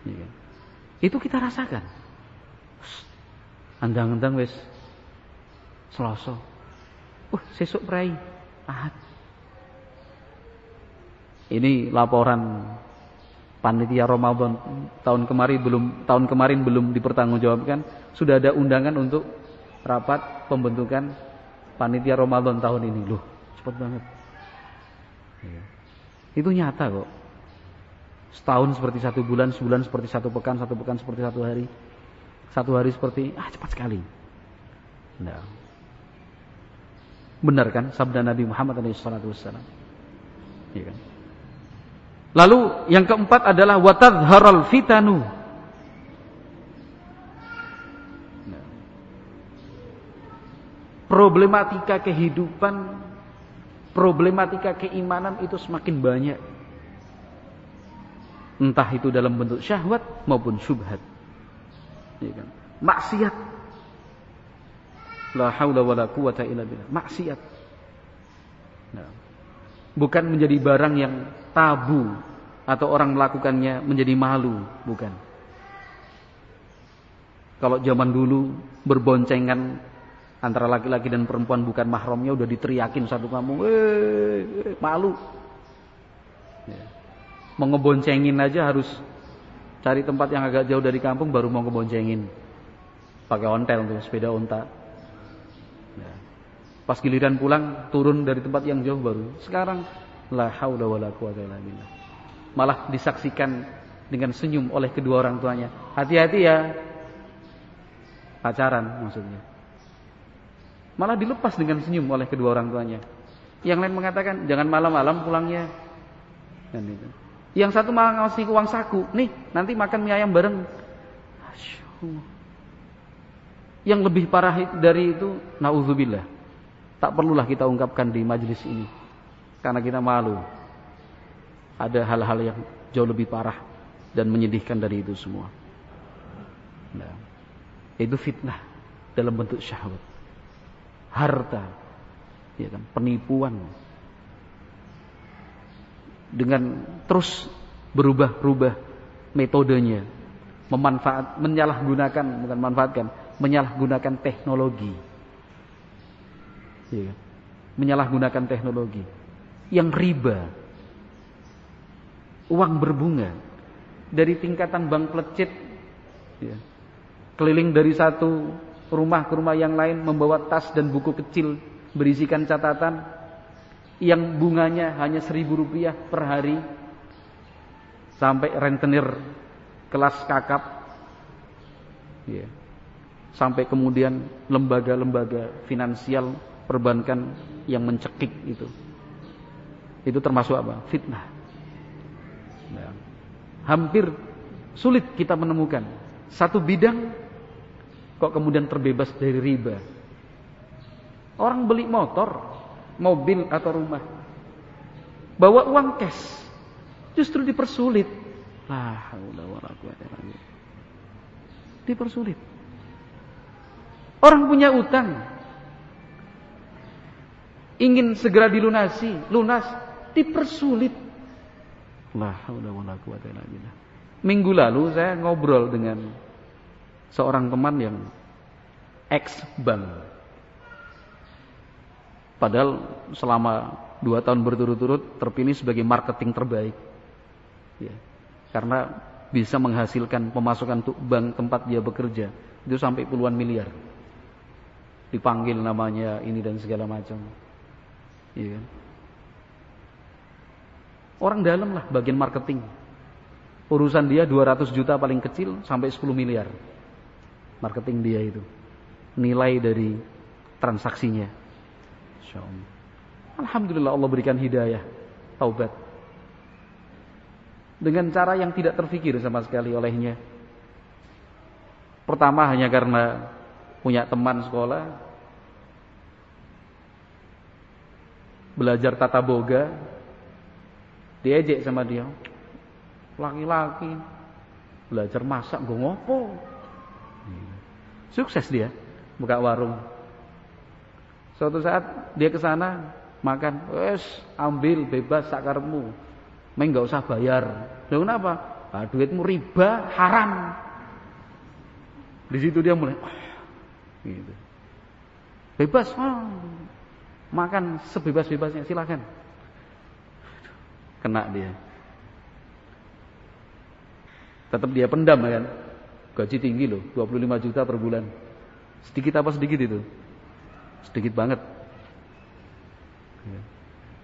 Ya. Itu kita rasakan. Andang-andang wes Selasa. Uh, sesuk prai Ahad. Ini laporan panitia Ramadan tahun kemarin belum tahun kemarin belum dipertanggungjawabkan, sudah ada undangan untuk rapat pembentukan panitia Ramadan tahun ini. Loh, cepet banget. Ya. Itu nyata kok. Setahun seperti satu bulan, sebulan seperti satu pekan, satu pekan seperti satu hari. Satu hari seperti, ah cepat sekali. Nah. Benar kan sabda Nabi Muhammad SAW. Ya kan? Lalu yang keempat adalah watadharal fitanu. Problematika kehidupan, problematika keimanan itu semakin banyak. Entah itu dalam bentuk syahwat maupun syubhat. Ya kan? Maksiat. La haula wala quwata illa billah. Maksiat. Nah. Bukan menjadi barang yang tabu atau orang melakukannya menjadi malu, bukan. Kalau zaman dulu berboncengan antara laki-laki dan perempuan bukan mahramnya udah diteriakin satu kampung, eh, malu. Ya. Mau ngeboncengin aja harus cari tempat yang agak jauh dari kampung baru mau ngeboncengin. Pakai ontel untuk sepeda onta. Ya. pas giliran pulang turun dari tempat yang jauh baru. Sekarang malah disaksikan dengan senyum oleh kedua orang tuanya. Hati-hati ya. Pacaran maksudnya malah dilepas dengan senyum oleh kedua orang tuanya yang lain mengatakan jangan malam-malam pulangnya dan itu yang satu malah ngasih uang saku. Nih, nanti makan mie ayam bareng. Yang lebih parah dari itu, naudzubillah. Tak perlulah kita ungkapkan di majelis ini. Karena kita malu. Ada hal-hal yang jauh lebih parah dan menyedihkan dari itu semua. Nah, itu fitnah dalam bentuk syahwat. Harta, ya kan, penipuan, dengan terus berubah-ubah metodenya, memanfaat, menyalahgunakan, bukan manfaatkan, menyalahgunakan teknologi, ya, menyalahgunakan teknologi. Yang riba, uang berbunga. Dari tingkatan bank plecit, ya, keliling dari satu rumah ke rumah yang lain membawa tas dan buku kecil berisikan catatan yang bunganya hanya seribu rupiah per hari sampai rentenir kelas kakap ya. sampai kemudian lembaga-lembaga finansial perbankan yang mencekik itu itu termasuk apa fitnah ya. hampir sulit kita menemukan satu bidang kok kemudian terbebas dari riba orang beli motor mobil atau rumah. Bawa uang cash. Justru dipersulit. La haula wala quwata Dipersulit. Orang punya utang. Ingin segera dilunasi, lunas, dipersulit. La haula wala quwata Minggu lalu saya ngobrol dengan seorang teman yang ex bank Padahal selama dua tahun berturut-turut terpilih sebagai marketing terbaik. Ya. Karena bisa menghasilkan pemasukan untuk bank tempat dia bekerja itu sampai puluhan miliar. Dipanggil namanya ini dan segala macam. Ya. Orang dalam lah bagian marketing. Urusan dia 200 juta paling kecil sampai 10 miliar. Marketing dia itu. Nilai dari transaksinya. Allah. Alhamdulillah Allah berikan hidayah, taubat. Dengan cara yang tidak terfikir sama sekali olehnya. Pertama hanya karena punya teman sekolah, belajar tata boga, diejek sama dia. Laki-laki belajar masak gue ngopo. Sukses dia buka warung. Suatu saat dia ke sana makan, wes ambil bebas sakarmu. Main nggak usah bayar. Lalu kenapa? Ah, duitmu riba haram. Di situ dia mulai oh, gitu. Bebas, oh, makan sebebas-bebasnya silakan. Kena dia. Tetap dia pendam kan. Gaji tinggi loh, 25 juta per bulan. Sedikit apa sedikit itu? Sedikit banget.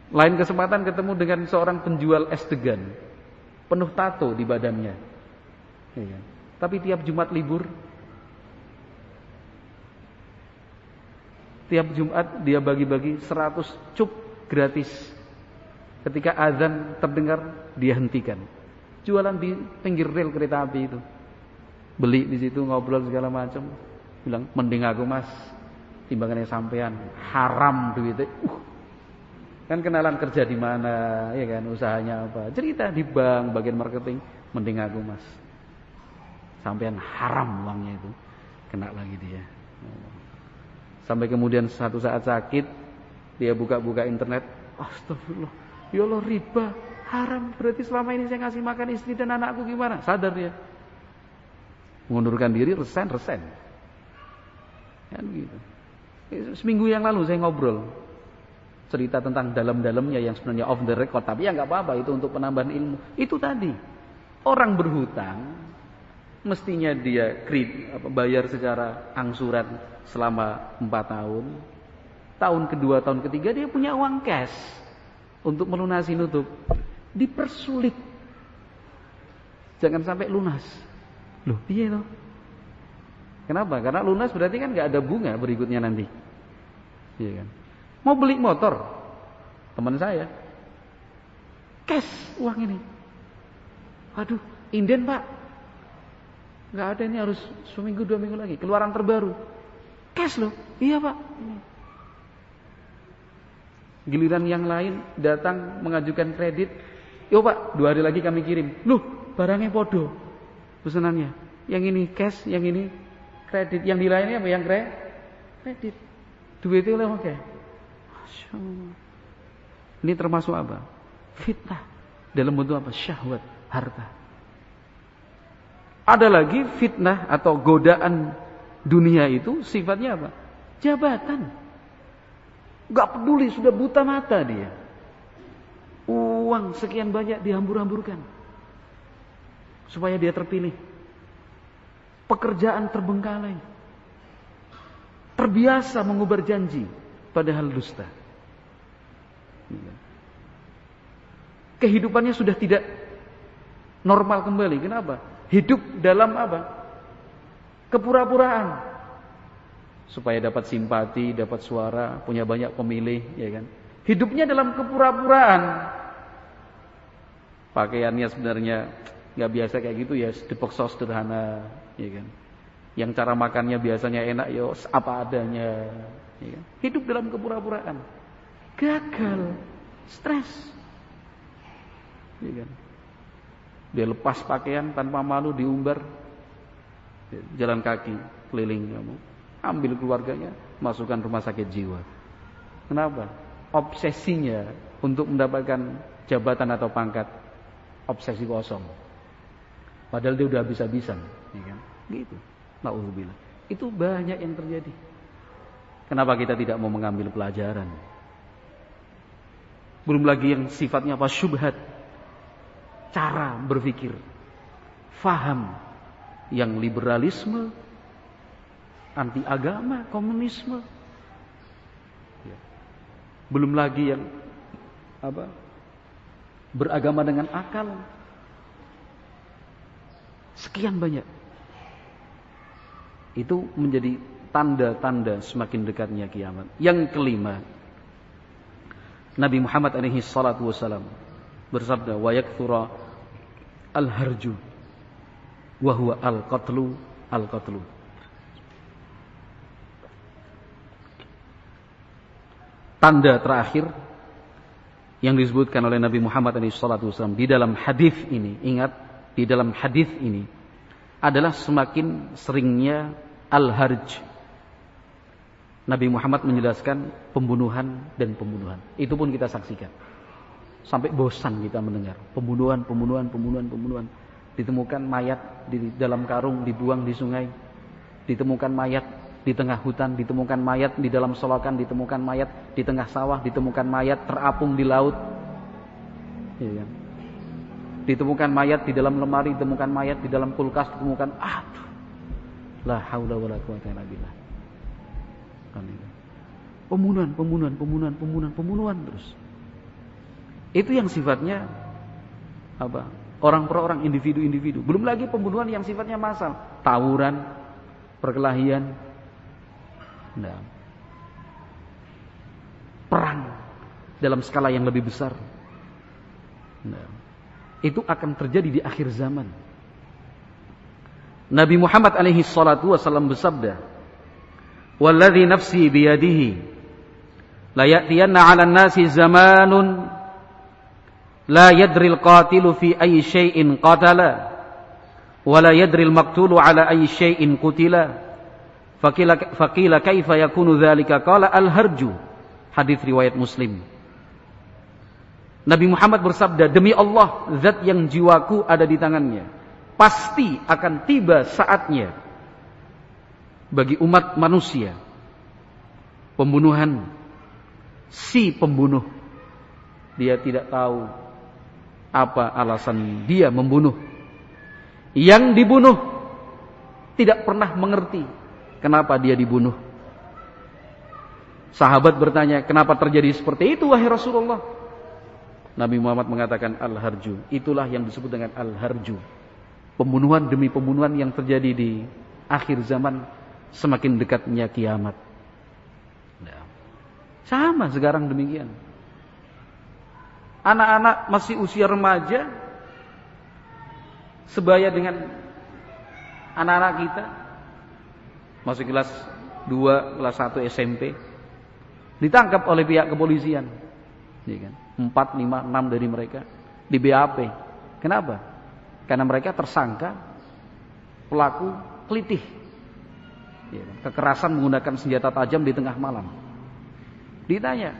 Lain kesempatan ketemu dengan seorang penjual es degan. Penuh tato di badannya. Ya. Tapi tiap Jumat libur. Tiap Jumat dia bagi-bagi 100 cup gratis. Ketika azan terdengar dia hentikan. Jualan di pinggir rel kereta api itu. Beli di situ ngobrol segala macam. Bilang mending aku mas timbangannya sampean haram duitnya. Uh, Kan kenalan kerja di mana, ya kan, usahanya apa. Cerita di bank, bagian marketing, mending aku mas. Sampean haram uangnya itu. Kena lagi dia. Sampai kemudian satu saat sakit, dia buka-buka internet. Astagfirullah, ya Allah riba, haram. Berarti selama ini saya ngasih makan istri dan anakku gimana? Sadar dia. Mengundurkan diri, resign, resign. Kan gitu. Seminggu yang lalu saya ngobrol. Cerita tentang dalam-dalamnya yang sebenarnya off the record tapi ya nggak apa-apa itu untuk penambahan ilmu. Itu tadi. Orang berhutang mestinya dia kredit bayar secara angsuran selama empat tahun. Tahun kedua tahun ketiga dia punya uang cash untuk melunasi nutup. Dipersulit. Jangan sampai lunas loh iya loh kenapa karena lunas berarti kan nggak ada bunga berikutnya nanti iya kan Mau beli motor. Teman saya. Cash uang ini. Aduh, inden pak. Gak ada ini harus seminggu dua minggu lagi. Keluaran terbaru. Cash loh. Iya pak. Giliran yang lain datang mengajukan kredit. Yo pak, dua hari lagi kami kirim. Loh, barangnya podo. Pesanannya. Yang ini cash, yang ini kredit. Yang di lainnya apa? Yang kredit. Duitnya oleh oke. Ini termasuk apa? Fitnah. Dalam bentuk apa? Syahwat, harta. Ada lagi fitnah atau godaan dunia itu sifatnya apa? Jabatan. Gak peduli, sudah buta mata dia. Uang sekian banyak dihambur-hamburkan. Supaya dia terpilih. Pekerjaan terbengkalai. Terbiasa mengubar janji. Padahal dusta. Iya. Kehidupannya sudah tidak normal kembali. Kenapa? Hidup dalam apa? Kepura-puraan. Supaya dapat simpati, dapat suara, punya banyak pemilih, ya kan? Hidupnya dalam kepura-puraan. Pakaiannya sebenarnya nggak biasa kayak gitu ya, dipaksa sederhana, ya kan? Yang cara makannya biasanya enak ya apa adanya, ya kan? Hidup dalam kepura-puraan gagal, stres. Ya kan? Dia lepas pakaian tanpa malu diumbar, jalan kaki keliling kamu, ambil keluarganya, masukkan rumah sakit jiwa. Kenapa? Obsesinya untuk mendapatkan jabatan atau pangkat, obsesi kosong. Padahal dia udah bisa-bisa, ya kan? Gitu. Nauzubillah. Itu banyak yang terjadi. Kenapa kita tidak mau mengambil pelajaran? Belum lagi yang sifatnya apa? Syubhat. Cara berpikir. Faham. Yang liberalisme. Anti agama, komunisme. Ya. Belum lagi yang apa? Beragama dengan akal. Sekian banyak. Itu menjadi tanda-tanda semakin dekatnya kiamat. Yang kelima, Nabi Muhammad alaihi salatu wasalam bersabda wa yakthura al-harju wa huwa al-qatlu al-qatlu Tanda terakhir yang disebutkan oleh Nabi Muhammad alaihi salatu wasalam di dalam hadis ini, ingat di dalam hadis ini adalah semakin seringnya al-harj Nabi Muhammad menjelaskan pembunuhan dan pembunuhan. Itu pun kita saksikan. Sampai bosan kita mendengar pembunuhan, pembunuhan, pembunuhan, pembunuhan. Ditemukan mayat di dalam karung, dibuang di sungai. Ditemukan mayat di tengah hutan, ditemukan mayat di dalam solokan, ditemukan mayat di tengah sawah, ditemukan mayat terapung di laut. Ya kan? Ditemukan mayat di dalam lemari, ditemukan mayat di dalam kulkas, ditemukan aduh. La haula wala quwata illa billah. Pembunuhan, pembunuhan, pembunuhan, pembunuhan, pembunuhan terus. Itu yang sifatnya apa? Orang per orang, individu-individu. Belum lagi pembunuhan yang sifatnya massal, tawuran, perkelahian, nah, perang dalam skala yang lebih besar. Nah, itu akan terjadi di akhir zaman. Nabi Muhammad alaihi salatu wasallam bersabda, "Walladzi nafsi biyadihi la ya'tiyanna 'alan nasi zamanun la yadri al-qatilu fi ayyi shay'in qatala wa la yadri al-maqtulu 'ala ayyi shay'in qutila." Faqila faqila kaifa yakunu dzalika? Qala al-harju. Hadis riwayat Muslim. Nabi Muhammad bersabda, demi Allah, zat yang jiwaku ada di tangannya. Pasti akan tiba saatnya bagi umat manusia. Pembunuhan si pembunuh. Dia tidak tahu apa alasan dia membunuh. Yang dibunuh tidak pernah mengerti kenapa dia dibunuh. Sahabat bertanya, kenapa terjadi seperti itu wahai Rasulullah? Nabi Muhammad mengatakan al-harju. Itulah yang disebut dengan al-harju. Pembunuhan demi pembunuhan yang terjadi di akhir zaman semakin dekatnya kiamat. Nah, sama sekarang demikian. Anak-anak masih usia remaja sebaya dengan anak-anak kita masih kelas 2, kelas 1 SMP ditangkap oleh pihak kepolisian. Ya kan? Empat, lima, enam dari mereka di BAP. Kenapa? Karena mereka tersangka pelaku kelitih. Ya, kekerasan menggunakan senjata tajam di tengah malam. Ditanya.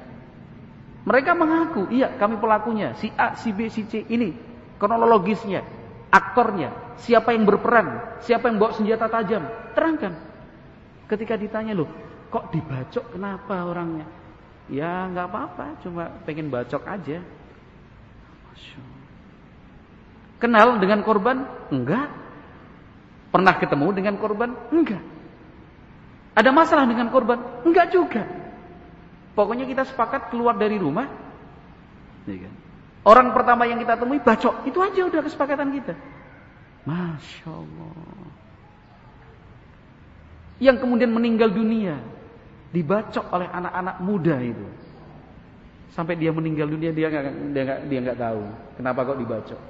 Mereka mengaku, iya kami pelakunya. Si A, si B, si C. Ini kronologisnya, aktornya. Siapa yang berperan, siapa yang bawa senjata tajam. Terangkan. Ketika ditanya loh, kok dibacok kenapa orangnya? Ya nggak apa-apa, cuma pengen bacok aja. Kenal dengan korban? Enggak. Pernah ketemu dengan korban? Enggak. Ada masalah dengan korban? Enggak juga. Pokoknya kita sepakat keluar dari rumah. Iya kan? Orang pertama yang kita temui bacok. Itu aja udah kesepakatan kita. Masya Allah. Yang kemudian meninggal dunia dibacok oleh anak-anak muda itu. Sampai dia meninggal dunia dia nggak dia nggak dia nggak tahu kenapa kok dibacok.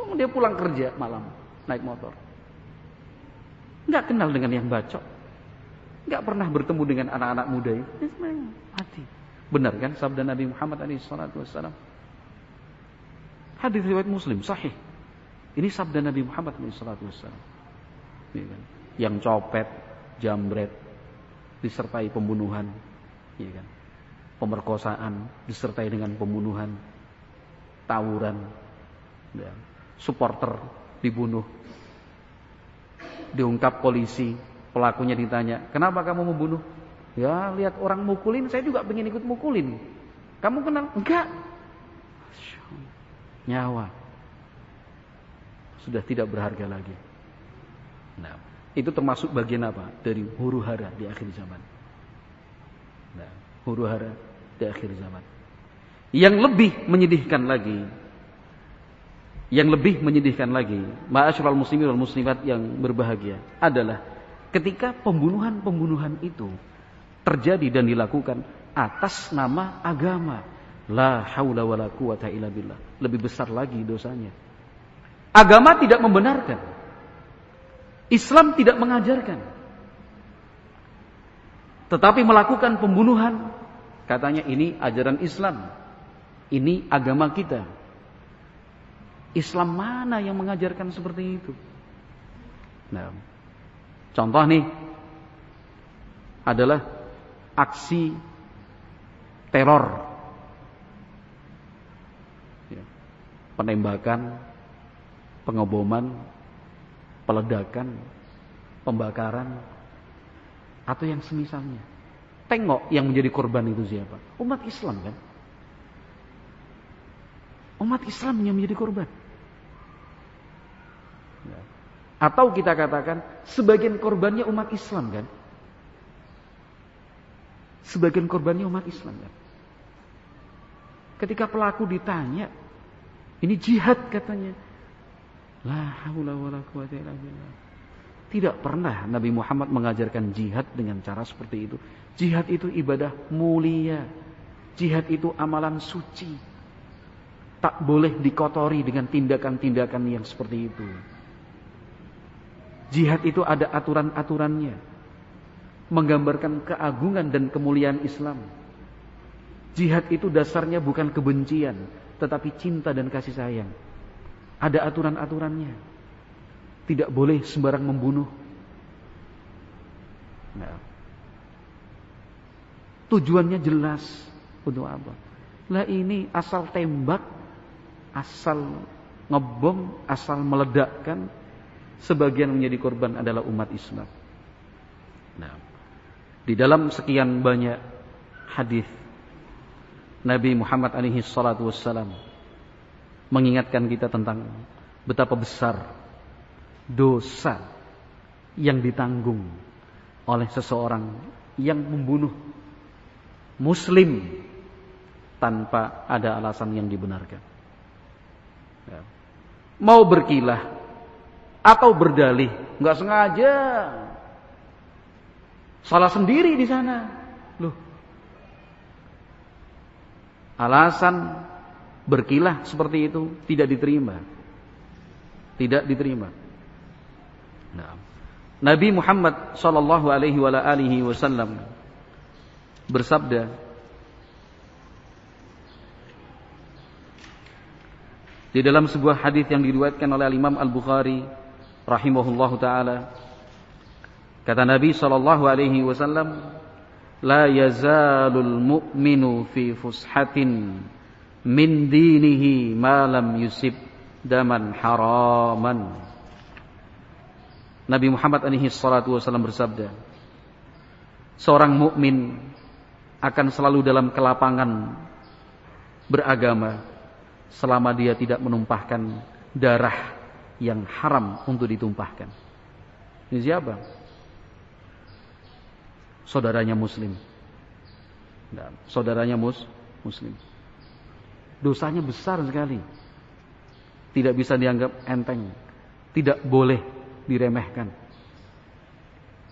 Kemudian dia pulang kerja malam naik motor. Nggak kenal dengan yang bacok. Nggak pernah bertemu dengan anak-anak muda itu. Mati. Benar kan sabda Nabi Muhammad SAW? Hadis riwayat Muslim sahih. Ini sabda Nabi Muhammad SAW. Kan? Yang copet, jambret, disertai pembunuhan, ya kan? pemerkosaan disertai dengan pembunuhan, tawuran, ya. supporter dibunuh, diungkap polisi, pelakunya ditanya, kenapa kamu membunuh? Ya lihat orang mukulin, saya juga ingin ikut mukulin. Kamu kenal? Enggak. Nyawa sudah tidak berharga lagi. Nah, itu termasuk bagian apa? Dari huru hara di akhir zaman. Nah, huru hara di akhir zaman. Yang lebih menyedihkan lagi, yang lebih menyedihkan lagi, ma'asyiral muslimin wal muslimat yang berbahagia adalah ketika pembunuhan-pembunuhan itu terjadi dan dilakukan atas nama agama. La haula wala quwata illa billah. Lebih besar lagi dosanya. Agama tidak membenarkan Islam tidak mengajarkan. Tetapi melakukan pembunuhan, katanya ini ajaran Islam. Ini agama kita. Islam mana yang mengajarkan seperti itu? Nah, contoh nih adalah aksi teror. penembakan, pengeboman, peledakan, pembakaran, atau yang semisalnya. Tengok yang menjadi korban itu siapa? Umat Islam kan? Umat Islam yang menjadi korban. Ya. Atau kita katakan sebagian korbannya umat Islam kan? Sebagian korbannya umat Islam kan? Ketika pelaku ditanya, ini jihad katanya. La haula wala billah. Tidak pernah Nabi Muhammad mengajarkan jihad dengan cara seperti itu. Jihad itu ibadah mulia. Jihad itu amalan suci. Tak boleh dikotori dengan tindakan-tindakan yang seperti itu. Jihad itu ada aturan-aturannya. Menggambarkan keagungan dan kemuliaan Islam. Jihad itu dasarnya bukan kebencian, tetapi cinta dan kasih sayang. Ada aturan-aturannya. Tidak boleh sembarang membunuh. Nah. Tujuannya jelas untuk apa? Lah ini asal tembak, asal ngebom, asal meledakkan, sebagian menjadi korban adalah umat Islam. Nah, di dalam sekian banyak hadis Nabi Muhammad alaihi salatu wassalam mengingatkan kita tentang betapa besar dosa yang ditanggung oleh seseorang yang membunuh muslim tanpa ada alasan yang dibenarkan. Ya. Mau berkilah atau berdalih, nggak sengaja, salah sendiri di sana. Loh, alasan berkilah seperti itu tidak diterima. Tidak diterima. Nah, Nabi Muhammad sallallahu alaihi wasallam bersabda di dalam sebuah hadis yang diriwayatkan oleh Imam Al-Bukhari rahimahullahu taala kata Nabi sallallahu alaihi wasallam la yazalul mu'minu fi fushatin min dinihi ma lam yusib daman haraman Nabi Muhammad alaihi salatu wasallam bersabda seorang mukmin akan selalu dalam kelapangan beragama selama dia tidak menumpahkan darah yang haram untuk ditumpahkan. Ini siapa? saudaranya muslim. Nah, saudaranya mus muslim. Dosanya besar sekali. Tidak bisa dianggap enteng. Tidak boleh diremehkan.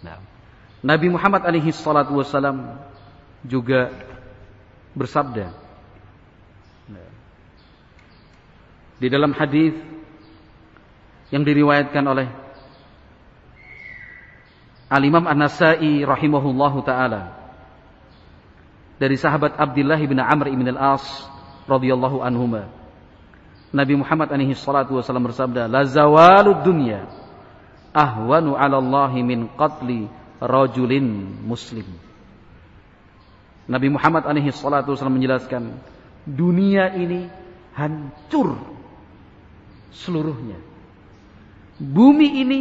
Nah, Nabi Muhammad alaihi salatu wasalam juga bersabda nah, di dalam hadis yang diriwayatkan oleh Al-Imam An-Nasai rahimahullahu taala dari sahabat Abdullah bin Amr bin Al-As radhiyallahu anhuma. Nabi Muhammad alaihi salatu wasallam bersabda la zawalud dunya ahwanu 'ala Allah min qatli rajulin muslim. Nabi Muhammad alaihi salatu wasallam menjelaskan dunia ini hancur seluruhnya. Bumi ini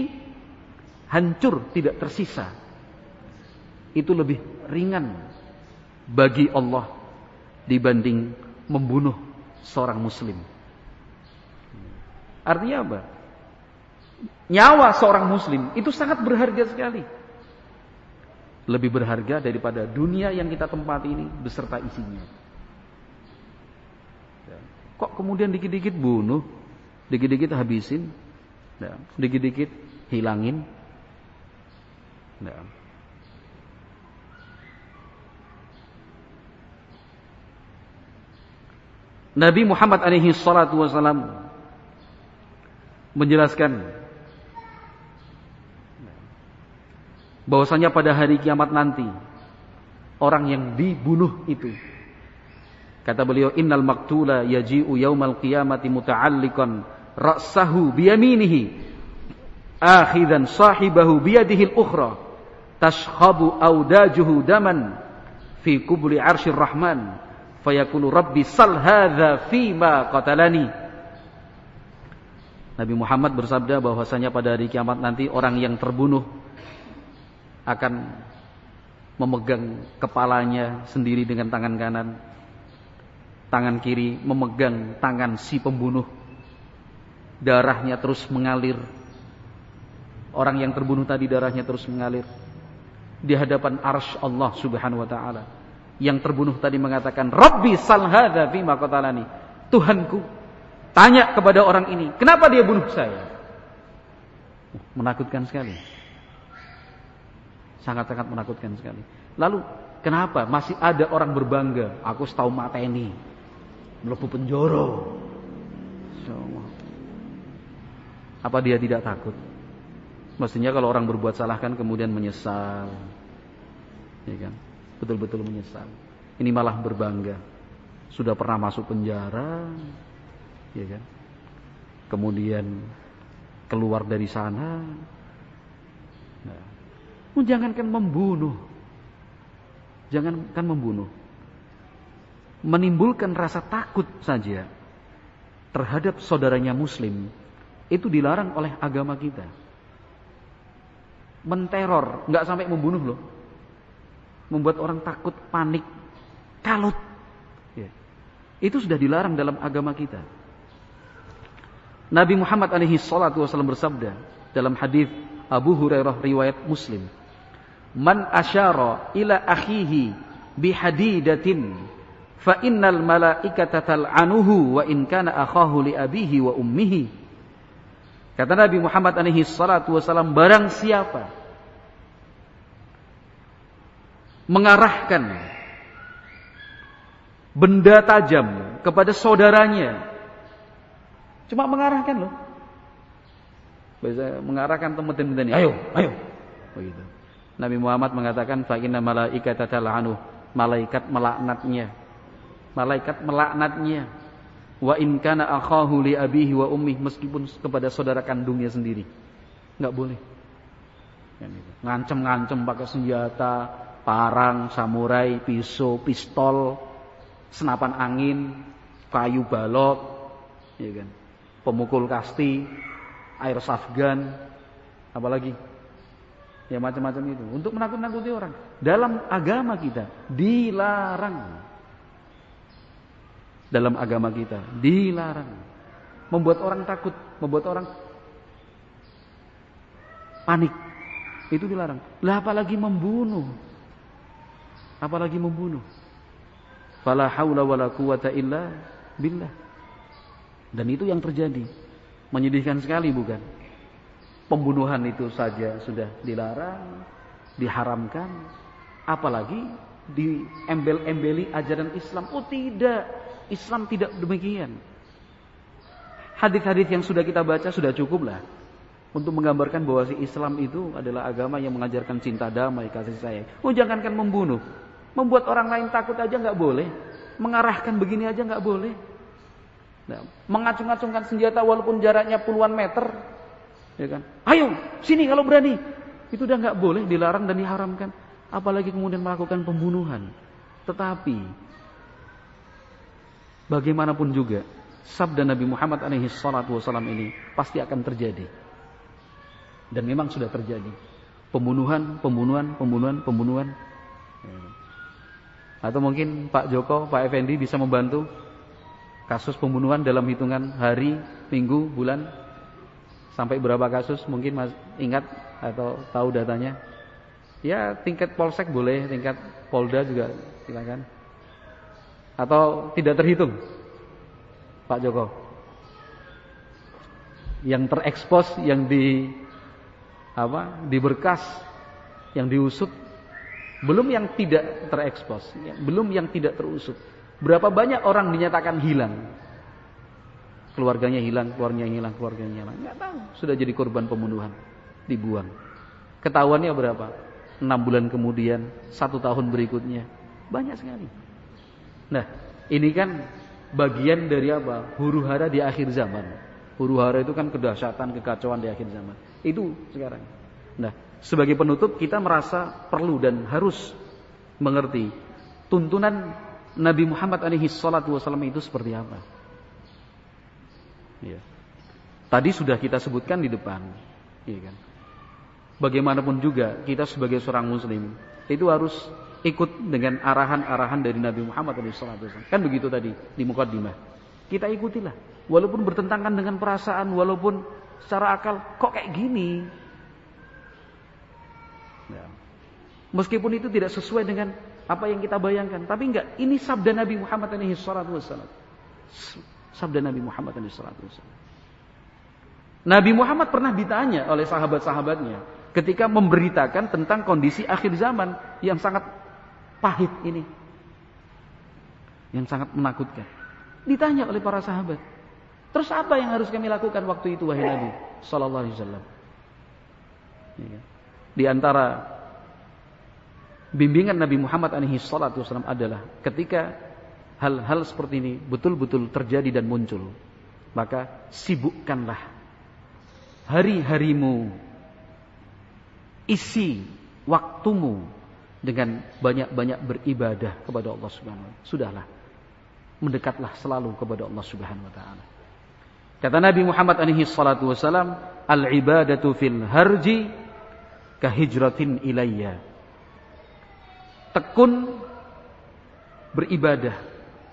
hancur tidak tersisa. Itu lebih ringan bagi Allah dibanding membunuh seorang muslim. Artinya apa? Nyawa seorang muslim itu sangat berharga sekali. Lebih berharga daripada dunia yang kita tempati ini beserta isinya. Kok kemudian dikit-dikit bunuh, dikit-dikit habisin, dikit-dikit hilangin, Nah. Nabi Muhammad alaihi salatu wasalam menjelaskan bahwasanya pada hari kiamat nanti orang yang dibunuh itu kata beliau innal maktula yaji'u yaumal qiyamati muta'alliqan ra'sahu biyaminihi akhidan sahibahu biyadihi al-ukhra tashkhabu audajuhu daman fi kubli arsyir rahman fayaqulu rabbi sal hadza fi ma qatalani Nabi Muhammad bersabda bahwasanya pada hari kiamat nanti orang yang terbunuh akan memegang kepalanya sendiri dengan tangan kanan. Tangan kiri memegang tangan si pembunuh. Darahnya terus mengalir. Orang yang terbunuh tadi darahnya terus mengalir. Di hadapan arsh Allah subhanahu wa ta'ala. Yang terbunuh tadi mengatakan, Rabbi sal hadha fima qatalani. Tuhanku, tanya kepada orang ini, kenapa dia bunuh saya? Menakutkan sekali. Sangat-sangat menakutkan sekali. Lalu kenapa masih ada orang berbangga? Aku setahu mata ini. Melebu penjoro. Apa dia tidak takut? Mestinya kalau orang berbuat salah kan kemudian menyesal. Ya kan? Betul-betul menyesal. Ini malah berbangga. Sudah pernah masuk penjara. Ya kan? Kemudian keluar dari sana Oh, jangankan membunuh. Jangankan membunuh. Menimbulkan rasa takut saja terhadap saudaranya muslim itu dilarang oleh agama kita. Menteror, nggak sampai membunuh loh. Membuat orang takut, panik, kalut. Ya. Itu sudah dilarang dalam agama kita. Nabi Muhammad alaihi salatu wasallam bersabda dalam hadis Abu Hurairah riwayat Muslim man asyara ila akhihi bihadidatin fa innal malaikata tal'anuhu wa in kana akhahu li abihi wa ummihi kata Nabi Muhammad alaihi salatu wasallam barang siapa mengarahkan benda tajam kepada saudaranya. Cuma mengarahkan loh. Bisa mengarahkan teman-teman ini. Ayo ayo. Begitu. Nabi Muhammad mengatakan fa inna malaikata tal'anu. Malaikat melaknatnya. Malaikat melaknatnya. Wa in kana akhahu li abihi wa ummi meskipun kepada saudara kandungnya sendiri. Enggak boleh. Ngancem-ngancem pakai senjata parang samurai pisau pistol senapan angin kayu balok ya kan? Pemukul kasti air safgan apalagi? Ya macam-macam itu. Untuk menakut-nakuti orang. Dalam agama kita dilarang. Dalam agama kita dilarang. Membuat orang takut membuat orang panik. Itu dilarang. Lah apalagi membunuh apalagi membunuh. Fala haula wala quwata illa billah. Dan itu yang terjadi. Menyedihkan sekali bukan? Pembunuhan itu saja sudah dilarang, diharamkan, apalagi diembel-embeli ajaran Islam. Oh tidak, Islam tidak demikian. Hadis-hadis yang sudah kita baca sudah cukup lah untuk menggambarkan bahwa si Islam itu adalah agama yang mengajarkan cinta damai, kasih sayang. Oh jangankan membunuh, membuat orang lain takut aja nggak boleh, mengarahkan begini aja nggak boleh. Nah, mengacung-acungkan senjata walaupun jaraknya puluhan meter Ya kan? Ayo, sini kalau berani. Itu udah nggak boleh, dilarang dan diharamkan. Apalagi kemudian melakukan pembunuhan. Tetapi bagaimanapun juga sabda Nabi Muhammad alaihi salatu wasallam ini pasti akan terjadi. Dan memang sudah terjadi. Pembunuhan, pembunuhan, pembunuhan, pembunuhan. Atau mungkin Pak Joko, Pak Effendi bisa membantu kasus pembunuhan dalam hitungan hari, minggu, bulan Sampai berapa kasus mungkin mas ingat atau tahu datanya? Ya tingkat polsek boleh, tingkat polda juga silakan. Atau tidak terhitung, Pak Joko? Yang terekspos, yang di apa, di berkas, yang diusut, belum yang tidak terekspos, belum yang tidak terusut. Berapa banyak orang dinyatakan hilang? keluarganya hilang, keluarganya hilang, keluarganya hilang. Enggak tahu, sudah jadi korban pembunuhan, dibuang. Ketahuannya berapa? Enam bulan kemudian, satu tahun berikutnya, banyak sekali. Nah, ini kan bagian dari apa? Huru hara di akhir zaman. Huru hara itu kan kedahsyatan, kekacauan di akhir zaman. Itu sekarang. Nah, sebagai penutup kita merasa perlu dan harus mengerti tuntunan Nabi Muhammad alaihi salatu wasallam itu seperti apa. Ya. Tadi sudah kita sebutkan di depan, iya kan? Bagaimanapun juga kita sebagai seorang muslim itu harus ikut dengan arahan-arahan dari Nabi Muhammad SAW. Kan begitu tadi di mukaddimah. Kita ikutilah, walaupun bertentangan dengan perasaan, walaupun secara akal kok kayak gini. Ya. Meskipun itu tidak sesuai dengan apa yang kita bayangkan, tapi enggak. Ini sabda Nabi Muhammad SAW. Sabda Nabi Muhammad SAW. Nabi Muhammad pernah ditanya oleh sahabat-sahabatnya ketika memberitakan tentang kondisi akhir zaman yang sangat pahit ini. Yang sangat menakutkan. Ditanya oleh para sahabat. Terus apa yang harus kami lakukan waktu itu wahai Nabi sallallahu alaihi wasallam? Ya kan? Di antara bimbingan Nabi Muhammad alaihi salatu wasallam adalah ketika hal-hal seperti ini betul-betul terjadi dan muncul, maka sibukkanlah hari-harimu, isi waktumu dengan banyak-banyak beribadah kepada Allah Subhanahu wa taala. Sudahlah. Mendekatlah selalu kepada Allah Subhanahu wa taala. Kata Nabi Muhammad alaihi salatu wasalam, "Al-ibadatu fil harji kahijratin ilayya." Tekun beribadah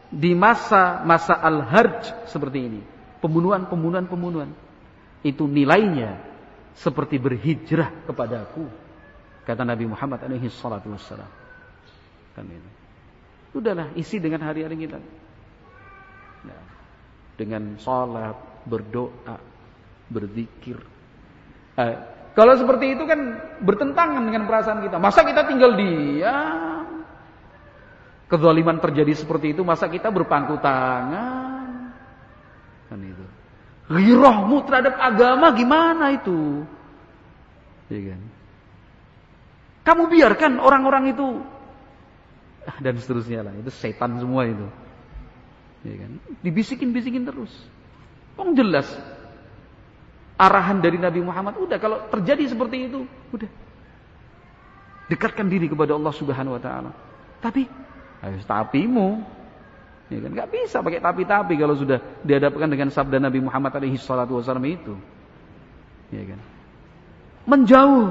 di masa-masa al-harj seperti ini, pembunuhan-pembunuhan pembunuhan itu nilainya seperti berhijrah kepadaku kata Nabi Muhammad alaihi salatu wassalam. Kan itu. Udahlah isi dengan hari-hari kita. Nah, dengan sholat berdoa berzikir. Eh, kalau seperti itu kan bertentangan dengan perasaan kita masa kita tinggal diam kezaliman terjadi seperti itu masa kita berpangku tangan kan itu Ghirahmu terhadap agama gimana itu? Ya kan? Kamu biarkan orang-orang itu ah, dan seterusnya lah. Itu setan semua itu. Ya kan? Dibisikin-bisikin terus. Kok jelas arahan dari Nabi Muhammad. Udah kalau terjadi seperti itu, udah. Dekatkan diri kepada Allah Subhanahu wa taala. Tapi harus tapimu Ya kan? Gak bisa pakai tapi-tapi kalau sudah dihadapkan dengan sabda Nabi Muhammad alaihi salatu wasallam itu. Ya kan? Menjauh.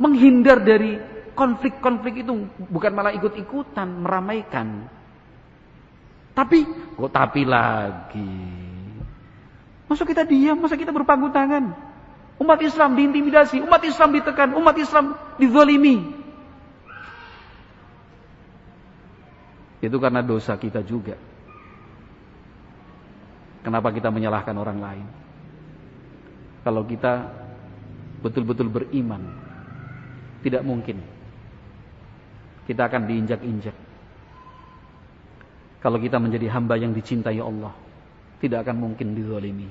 Menghindar dari konflik-konflik itu bukan malah ikut-ikutan meramaikan. Tapi kok tapi lagi. Masa kita diam, masa kita berpangku tangan? Umat Islam diintimidasi, umat Islam ditekan, umat Islam dizolimi. Itu karena dosa kita juga. Kenapa kita menyalahkan orang lain? Kalau kita betul-betul beriman, tidak mungkin kita akan diinjak-injak. Kalau kita menjadi hamba yang dicintai Allah, tidak akan mungkin dizalimi.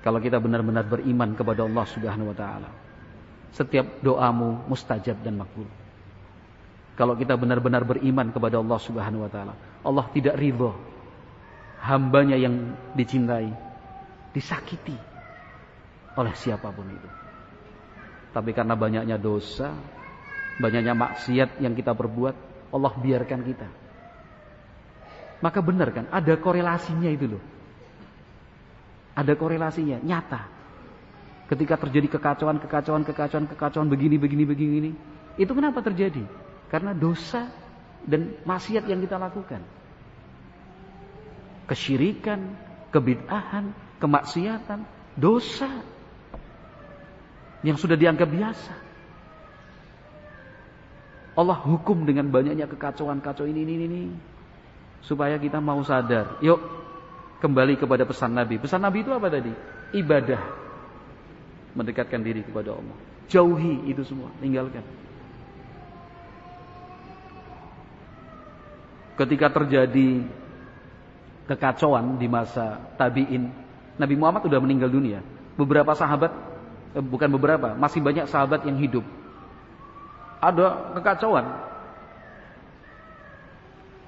Kalau kita benar-benar beriman kepada Allah Subhanahu wa taala, setiap doamu mustajab dan makbul. Kalau kita benar-benar beriman kepada Allah Subhanahu wa taala, Allah tidak ridho hambanya yang dicintai disakiti oleh siapa pun itu. Tapi karena banyaknya dosa, banyaknya maksiat yang kita perbuat, Allah biarkan kita. Maka benar kan, ada korelasinya itu loh. Ada korelasinya, nyata. Ketika terjadi kekacauan, kekacauan, kekacauan, kekacauan begini, begini, begini, itu kenapa terjadi? Karena dosa dan maksiat yang kita lakukan. Kesyirikan, kebid'ahan, kemaksiatan, dosa yang sudah dianggap biasa. Allah hukum dengan banyaknya kekacauan-kacau ini, ini, ini. Supaya kita mau sadar. Yuk, kembali kepada pesan Nabi. Pesan Nabi itu apa tadi? Ibadah. Mendekatkan diri kepada Allah. Jauhi itu semua, tinggalkan. ketika terjadi kekacauan di masa tabi'in, Nabi Muhammad sudah meninggal dunia. Beberapa sahabat, eh, bukan beberapa, masih banyak sahabat yang hidup. Ada kekacauan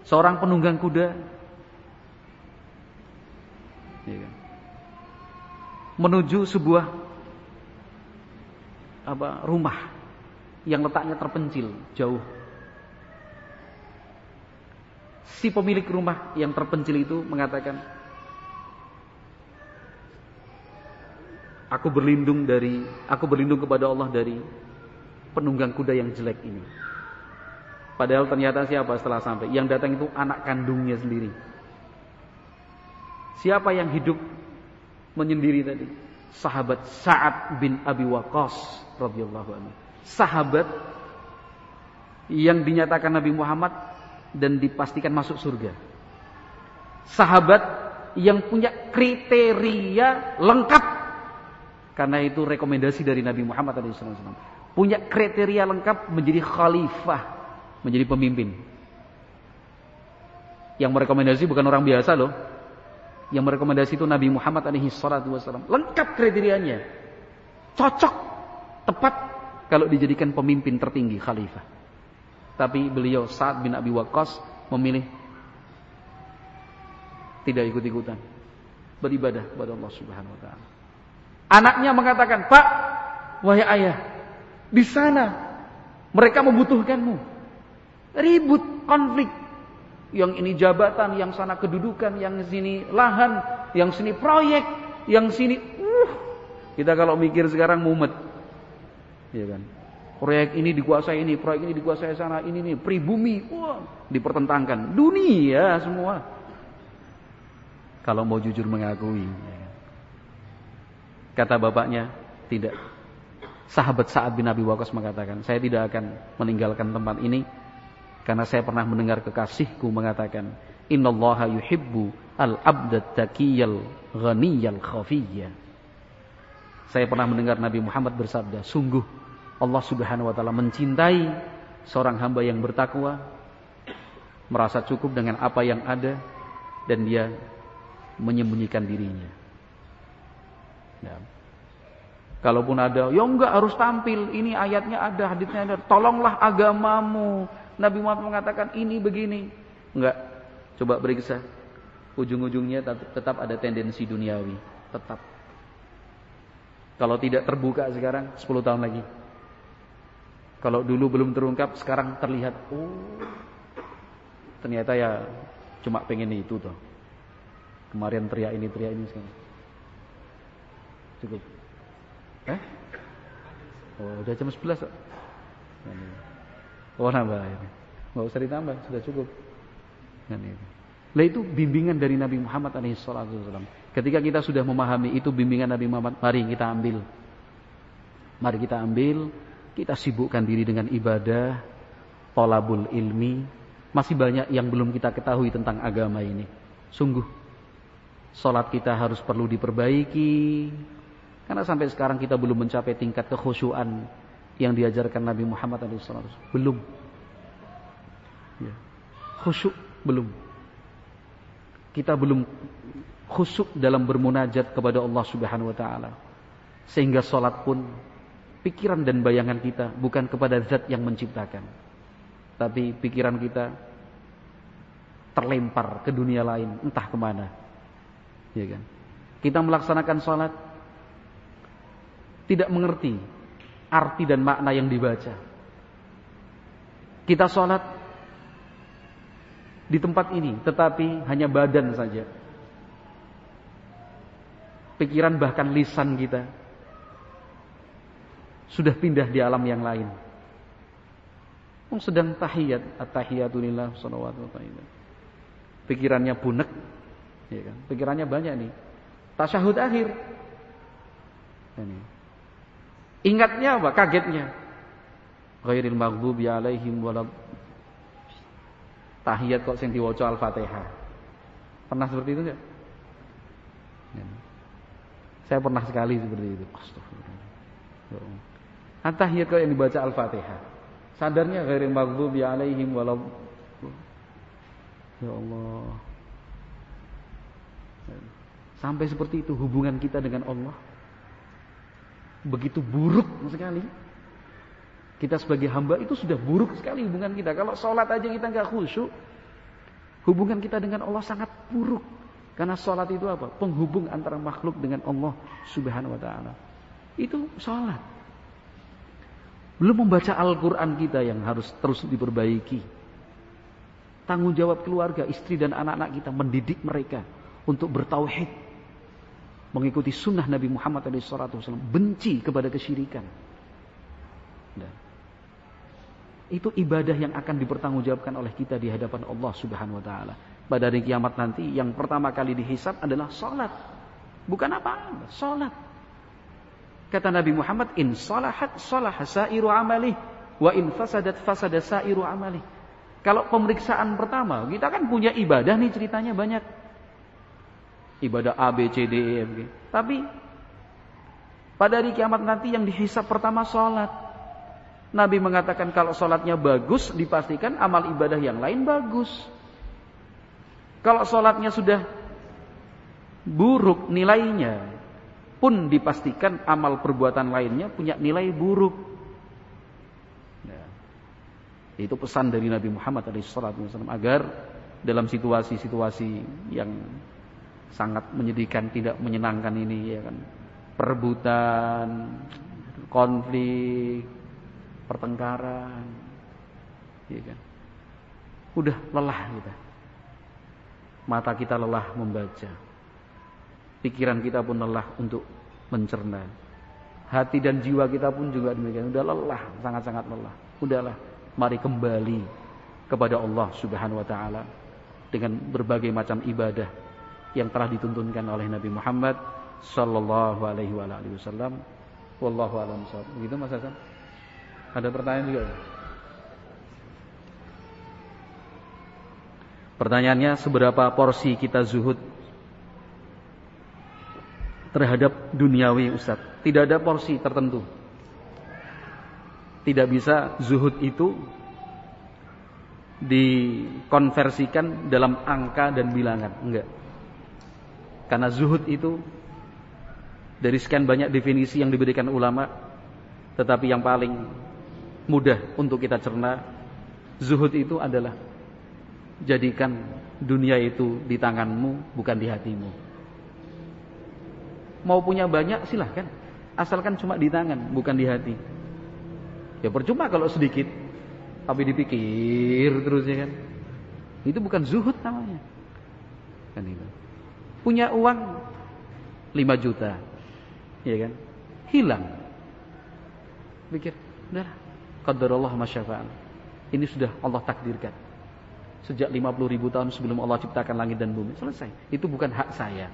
seorang penunggang kuda. Iya kan? Menuju sebuah apa rumah yang letaknya terpencil jauh. Si pemilik rumah yang terpencil itu mengatakan, Aku berlindung dari aku berlindung kepada Allah dari penunggang kuda yang jelek ini. Padahal ternyata siapa setelah sampai? Yang datang itu anak kandungnya sendiri. Siapa yang hidup menyendiri tadi? Sahabat Sa'ad bin Abi Waqqas radhiyallahu anhu. Sahabat yang dinyatakan Nabi Muhammad dan dipastikan masuk surga. Sahabat yang punya kriteria lengkap karena itu rekomendasi dari Nabi Muhammad SAW. Punya kriteria lengkap menjadi khalifah, menjadi pemimpin. Yang merekomendasi bukan orang biasa loh. Yang merekomendasi itu Nabi Muhammad SAW. Lengkap kriterianya. Cocok, tepat kalau dijadikan pemimpin tertinggi khalifah. Tapi beliau saat bin Abi Waqqas memilih tidak ikut-ikutan. Beribadah kepada Allah Subhanahu wa taala. Anaknya mengatakan, "Pak, wahai ayah, di sana mereka membutuhkanmu." Ribut, konflik. Yang ini jabatan, yang sana kedudukan, yang sini lahan, yang sini proyek, yang sini uh. Kita kalau mikir sekarang mumet. Ya kan? Proyek ini dikuasai ini, proyek ini dikuasai sana, ini nih pribumi, wah, dipertentangkan. Dunia semua. Kalau mau jujur mengakui. Kata bapaknya, tidak. Sahabat Sa'ad bin Abi Waqqas mengatakan, saya tidak akan meninggalkan tempat ini karena saya pernah mendengar kekasihku mengatakan, Innallaha yuhibbu al-abdat taqiyal ghaniyal khafiyya. Saya pernah mendengar Nabi Muhammad bersabda, sungguh Allah Subhanahu wa taala mencintai seorang hamba yang bertakwa, merasa cukup dengan apa yang ada dan dia menyembunyikan dirinya. Ya. Kalaupun ada, ya enggak harus tampil. Ini ayatnya ada, hadisnya ada. Tolonglah agamamu. Nabi Muhammad mengatakan ini begini. Enggak. Coba periksa. Ujung-ujungnya tetap ada tendensi duniawi. Tetap. Kalau tidak terbuka sekarang, 10 tahun lagi. Kalau dulu belum terungkap, sekarang terlihat. Oh, ternyata ya cuma pengen itu tuh. Kemarin teriak ini, teriak ini sekarang. Cukup. Eh? Oh, udah jam 11 kok. Oh, nambah ini. Enggak usah ditambah, sudah cukup. Dan itu. Lah itu bimbingan dari Nabi Muhammad SAW. Ketika kita sudah memahami itu bimbingan Nabi Muhammad, mari kita ambil. Mari kita ambil, kita sibukkan diri dengan ibadah, tolabul ilmi. Masih banyak yang belum kita ketahui tentang agama ini. Sungguh, sholat kita harus perlu diperbaiki, karena sampai sekarang kita belum mencapai tingkat kekhusyuan yang diajarkan Nabi Muhammad SAW. Belum. Ya. Khusyuk belum. Kita belum khusyuk dalam bermunajat kepada Allah Subhanahu wa taala. Sehingga sholat pun pikiran dan bayangan kita bukan kepada zat yang menciptakan. Tapi pikiran kita terlempar ke dunia lain, entah ke mana. Ya kan? Kita melaksanakan sholat tidak mengerti arti dan makna yang dibaca. Kita sholat di tempat ini, tetapi hanya badan saja. Pikiran bahkan lisan kita sudah pindah di alam yang lain. Sedang tahiyat, at-tahiyatulillah salawatu Pikirannya bunek, ya kan? Pikirannya banyak nih. Tasyahud akhir. Ini. Ingatnya apa? Kagetnya. Ghairil maghdubi alaihim walad tahiyat kok sing diwaca Al-Fatihah. Pernah seperti itu enggak? Ya. Saya pernah sekali seperti itu. Astagfirullah. Ya tahiyat kok yang dibaca Al-Fatihah. Sadarnya ghairil maghdubi alaihim walad Ya Allah. Sampai seperti itu hubungan kita dengan Allah begitu buruk sekali. Kita sebagai hamba itu sudah buruk sekali hubungan kita. Kalau sholat aja kita nggak khusyuk, hubungan kita dengan Allah sangat buruk. Karena sholat itu apa? Penghubung antara makhluk dengan Allah Subhanahu Wa Taala. Itu sholat. Belum membaca Al-Quran kita yang harus terus diperbaiki. Tanggung jawab keluarga, istri dan anak-anak kita mendidik mereka untuk bertauhid. Mengikuti sunnah Nabi Muhammad SAW, benci kepada kesyirikan. Dan itu ibadah yang akan dipertanggungjawabkan oleh kita di hadapan Allah Subhanahu wa taala. Pada hari kiamat nanti yang pertama kali dihisap adalah salat. Bukan apa-apa. Kata Nabi Muhammad, "In salahat salaha sairu amali wa in fasadat fasada sairu amali." Kalau pemeriksaan pertama, kita kan punya ibadah nih ceritanya banyak. Ibadah A, B, C, D, E, F, G. Tapi pada hari kiamat nanti yang dihisap pertama sholat. Nabi mengatakan kalau sholatnya bagus, dipastikan amal ibadah yang lain bagus. Kalau sholatnya sudah buruk nilainya, pun dipastikan amal perbuatan lainnya punya nilai buruk. Ya. Itu pesan dari Nabi Muhammad SAW agar dalam situasi-situasi yang sangat menyedihkan, tidak menyenangkan ini, ya kan, perebutan, konflik, pertengkaran, ya kan, udah lelah kita, mata kita lelah membaca, Pikiran kita pun lelah untuk mencerna. Hati dan jiwa kita pun juga demikian. Udah lelah, sangat-sangat lelah. Udahlah, mari kembali kepada Allah Subhanahu wa taala dengan berbagai macam ibadah yang telah dituntunkan oleh Nabi Muhammad sallallahu alaihi wasallam. Wallahu a'lam Begitu Mas Hasan? Ada pertanyaan juga? Pertanyaannya seberapa porsi kita zuhud terhadap duniawi Ustaz. Tidak ada porsi tertentu. Tidak bisa zuhud itu dikonversikan dalam angka dan bilangan. Enggak. Karena zuhud itu dari sekian banyak definisi yang diberikan ulama, tetapi yang paling mudah untuk kita cerna, zuhud itu adalah jadikan dunia itu di tanganmu, bukan di hatimu. Mau punya banyak silahkan. Asalkan cuma di tangan, bukan di hati. Ya percuma kalau sedikit. Tapi dipikir terus ya kan. Itu bukan zuhud namanya. Kan itu. Punya uang 5 juta. Ya kan? Hilang. Pikir, udah qadarullah masyafa'al. Ini sudah Allah takdirkan. Sejak 50 ribu tahun sebelum Allah ciptakan langit dan bumi. Selesai. Itu bukan hak saya.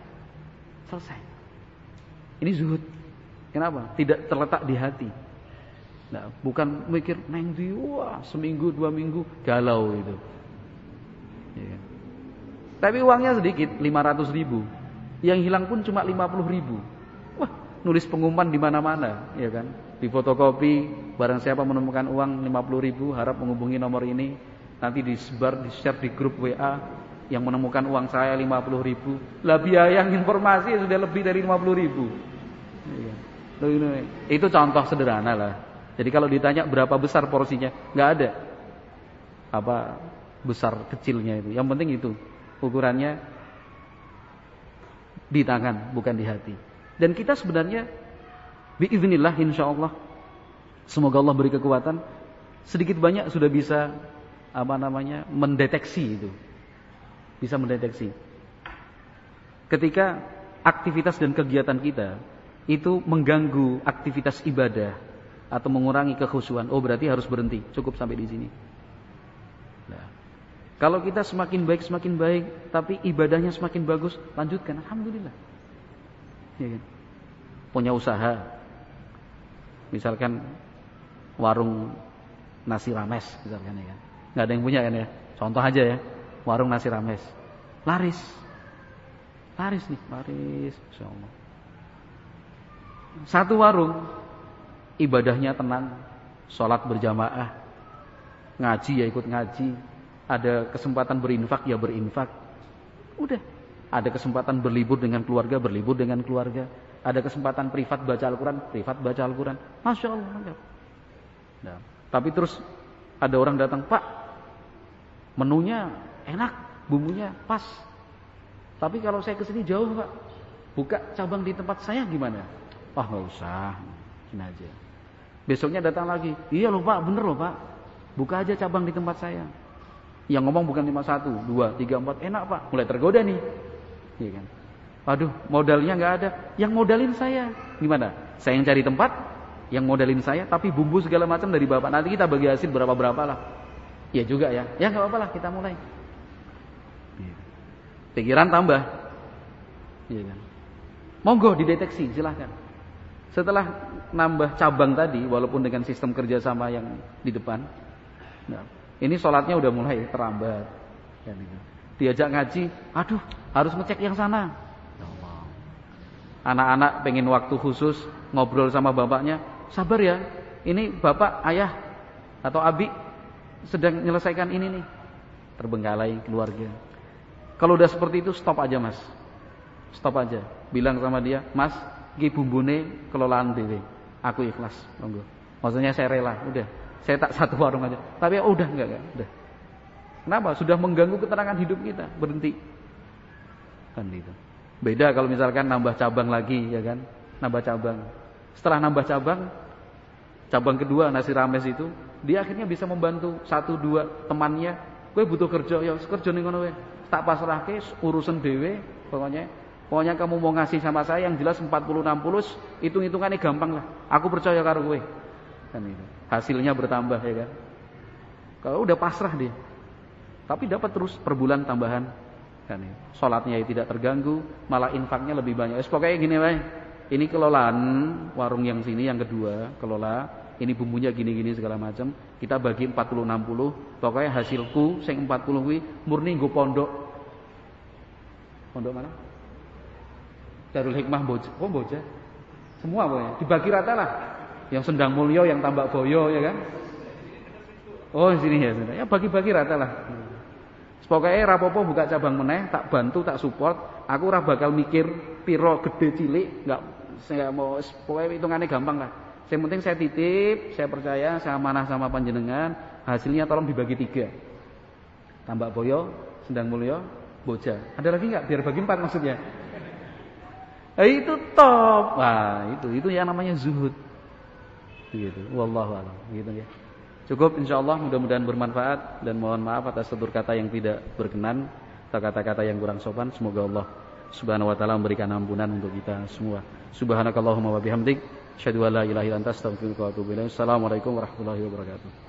Selesai. Ini zuhud. Kenapa? Tidak terletak di hati. Nah, bukan mikir wah seminggu dua minggu galau itu. Ya. Tapi uangnya sedikit, 500 ribu. Yang hilang pun cuma 50 ribu. Wah, nulis pengumuman di mana-mana, ya kan? Di fotokopi, barang siapa menemukan uang 50 ribu, harap menghubungi nomor ini. Nanti disebar, di-share di grup WA, yang menemukan uang saya 50 ribu lah biaya yang informasi sudah lebih dari 50 ribu iya. itu contoh sederhana lah jadi kalau ditanya berapa besar porsinya nggak ada apa besar kecilnya itu yang penting itu ukurannya di tangan bukan di hati dan kita sebenarnya biiznillah insyaallah semoga Allah beri kekuatan sedikit banyak sudah bisa apa namanya mendeteksi itu bisa mendeteksi. Ketika aktivitas dan kegiatan kita itu mengganggu aktivitas ibadah atau mengurangi kekhusyuan, oh berarti harus berhenti, cukup sampai di sini. Kalau kita semakin baik semakin baik, tapi ibadahnya semakin bagus, lanjutkan, alhamdulillah. Ya kan? Punya usaha, misalkan warung nasi rames, misalkan ya kan, nggak ada yang punya kan ya, contoh aja ya, warung nasi rames. Laris. Laris nih, laris. Satu warung ibadahnya tenang, sholat berjamaah, ngaji ya ikut ngaji, ada kesempatan berinfak ya berinfak. Udah, ada kesempatan berlibur dengan keluarga, berlibur dengan keluarga. Ada kesempatan privat baca Al-Quran, privat baca Al-Quran. Masya Allah. Nah, tapi terus ada orang datang, Pak, menunya enak, bumbunya pas. Tapi kalau saya ke sini jauh pak, buka cabang di tempat saya gimana? Wah nggak usah, ini aja. Besoknya datang lagi, iya loh pak, bener loh pak, buka aja cabang di tempat saya. Yang ngomong bukan lima satu, dua, tiga, empat, enak pak, mulai tergoda nih, iya kan? Waduh, modalnya nggak ada. Yang modalin saya. Gimana? Saya yang cari tempat, yang modalin saya, tapi bumbu segala macam dari bapak. Nanti kita bagi hasil berapa-berapa lah. Ya juga ya. Ya nggak apa-apa lah, kita mulai. Pikiran tambah. Iya kan? Monggo dideteksi, silahkan. Setelah nambah cabang tadi, walaupun dengan sistem kerjasama yang di depan, ini sholatnya udah mulai terlambat. Diajak ngaji, aduh harus ngecek yang sana. Anak-anak pengen waktu khusus ngobrol sama bapaknya, sabar ya, ini bapak, ayah, atau abi sedang menyelesaikan ini nih. Terbengkalai keluarga. Kalau udah seperti itu stop aja mas. Stop aja. Bilang sama dia, mas, Ki bumbune kelolaan dewe. Aku ikhlas, monggo. Maksudnya saya rela, udah. Saya tak satu warung aja. Tapi ya udah enggak, enggak, udah. Kenapa? Sudah mengganggu keterangan hidup kita. Berhenti. Kan itu. Beda kalau misalkan nambah cabang lagi, ya kan? Nambah cabang. Setelah nambah cabang, cabang kedua nasi rames itu, dia akhirnya bisa membantu satu dua temannya. Gue butuh kerja, ya kerja nih ngono Tak pasrahke urusan dewe, pokoknya Pokoknya kamu mau ngasih sama saya yang jelas 40 60 hitung-hitungannya gampang lah. Aku percaya karo gue. Kan itu. Hasilnya bertambah ya kan. Kalau udah pasrah dia. Tapi dapat terus per bulan tambahan. Kan itu. Salatnya tidak terganggu, malah infaknya lebih banyak. Es pokoknya gini wae. Ini kelolaan warung yang sini yang kedua, kelola ini bumbunya gini-gini segala macam. Kita bagi 40 60. Pokoknya hasilku sing 40 kuwi murni nggo pondok. Pondok mana? Darul Hikmah Boja. Oh Boja. Semua pokoknya. Dibagi rata lah. Yang Sendang Mulyo, yang Tambak Boyo ya kan. Oh sini ya. Ya bagi-bagi rata lah. Pokoknya rapopo buka cabang meneh, tak bantu, tak support. Aku ora bakal mikir piro gede cilik, nggak saya mau pokoknya hitungannya gampang lah. Yang penting saya titip, saya percaya, saya amanah sama panjenengan. Hasilnya tolong dibagi tiga. Tambak Boyo, Sendang Mulyo, Boja. Ada lagi nggak? Biar bagi empat maksudnya. Eh, itu top. Wah, itu itu yang namanya zuhud. Begitu. Wallahu a'lam. Gitu ya. Cukup insyaallah mudah-mudahan bermanfaat dan mohon maaf atas tutur kata yang tidak berkenan atau kata-kata yang kurang sopan. Semoga Allah Subhanahu wa taala memberikan ampunan untuk kita semua. Subhanakallahumma wa bihamdik la ilaha illa anta astaghfiruka wa. Assalamualaikum warahmatullahi wabarakatuh.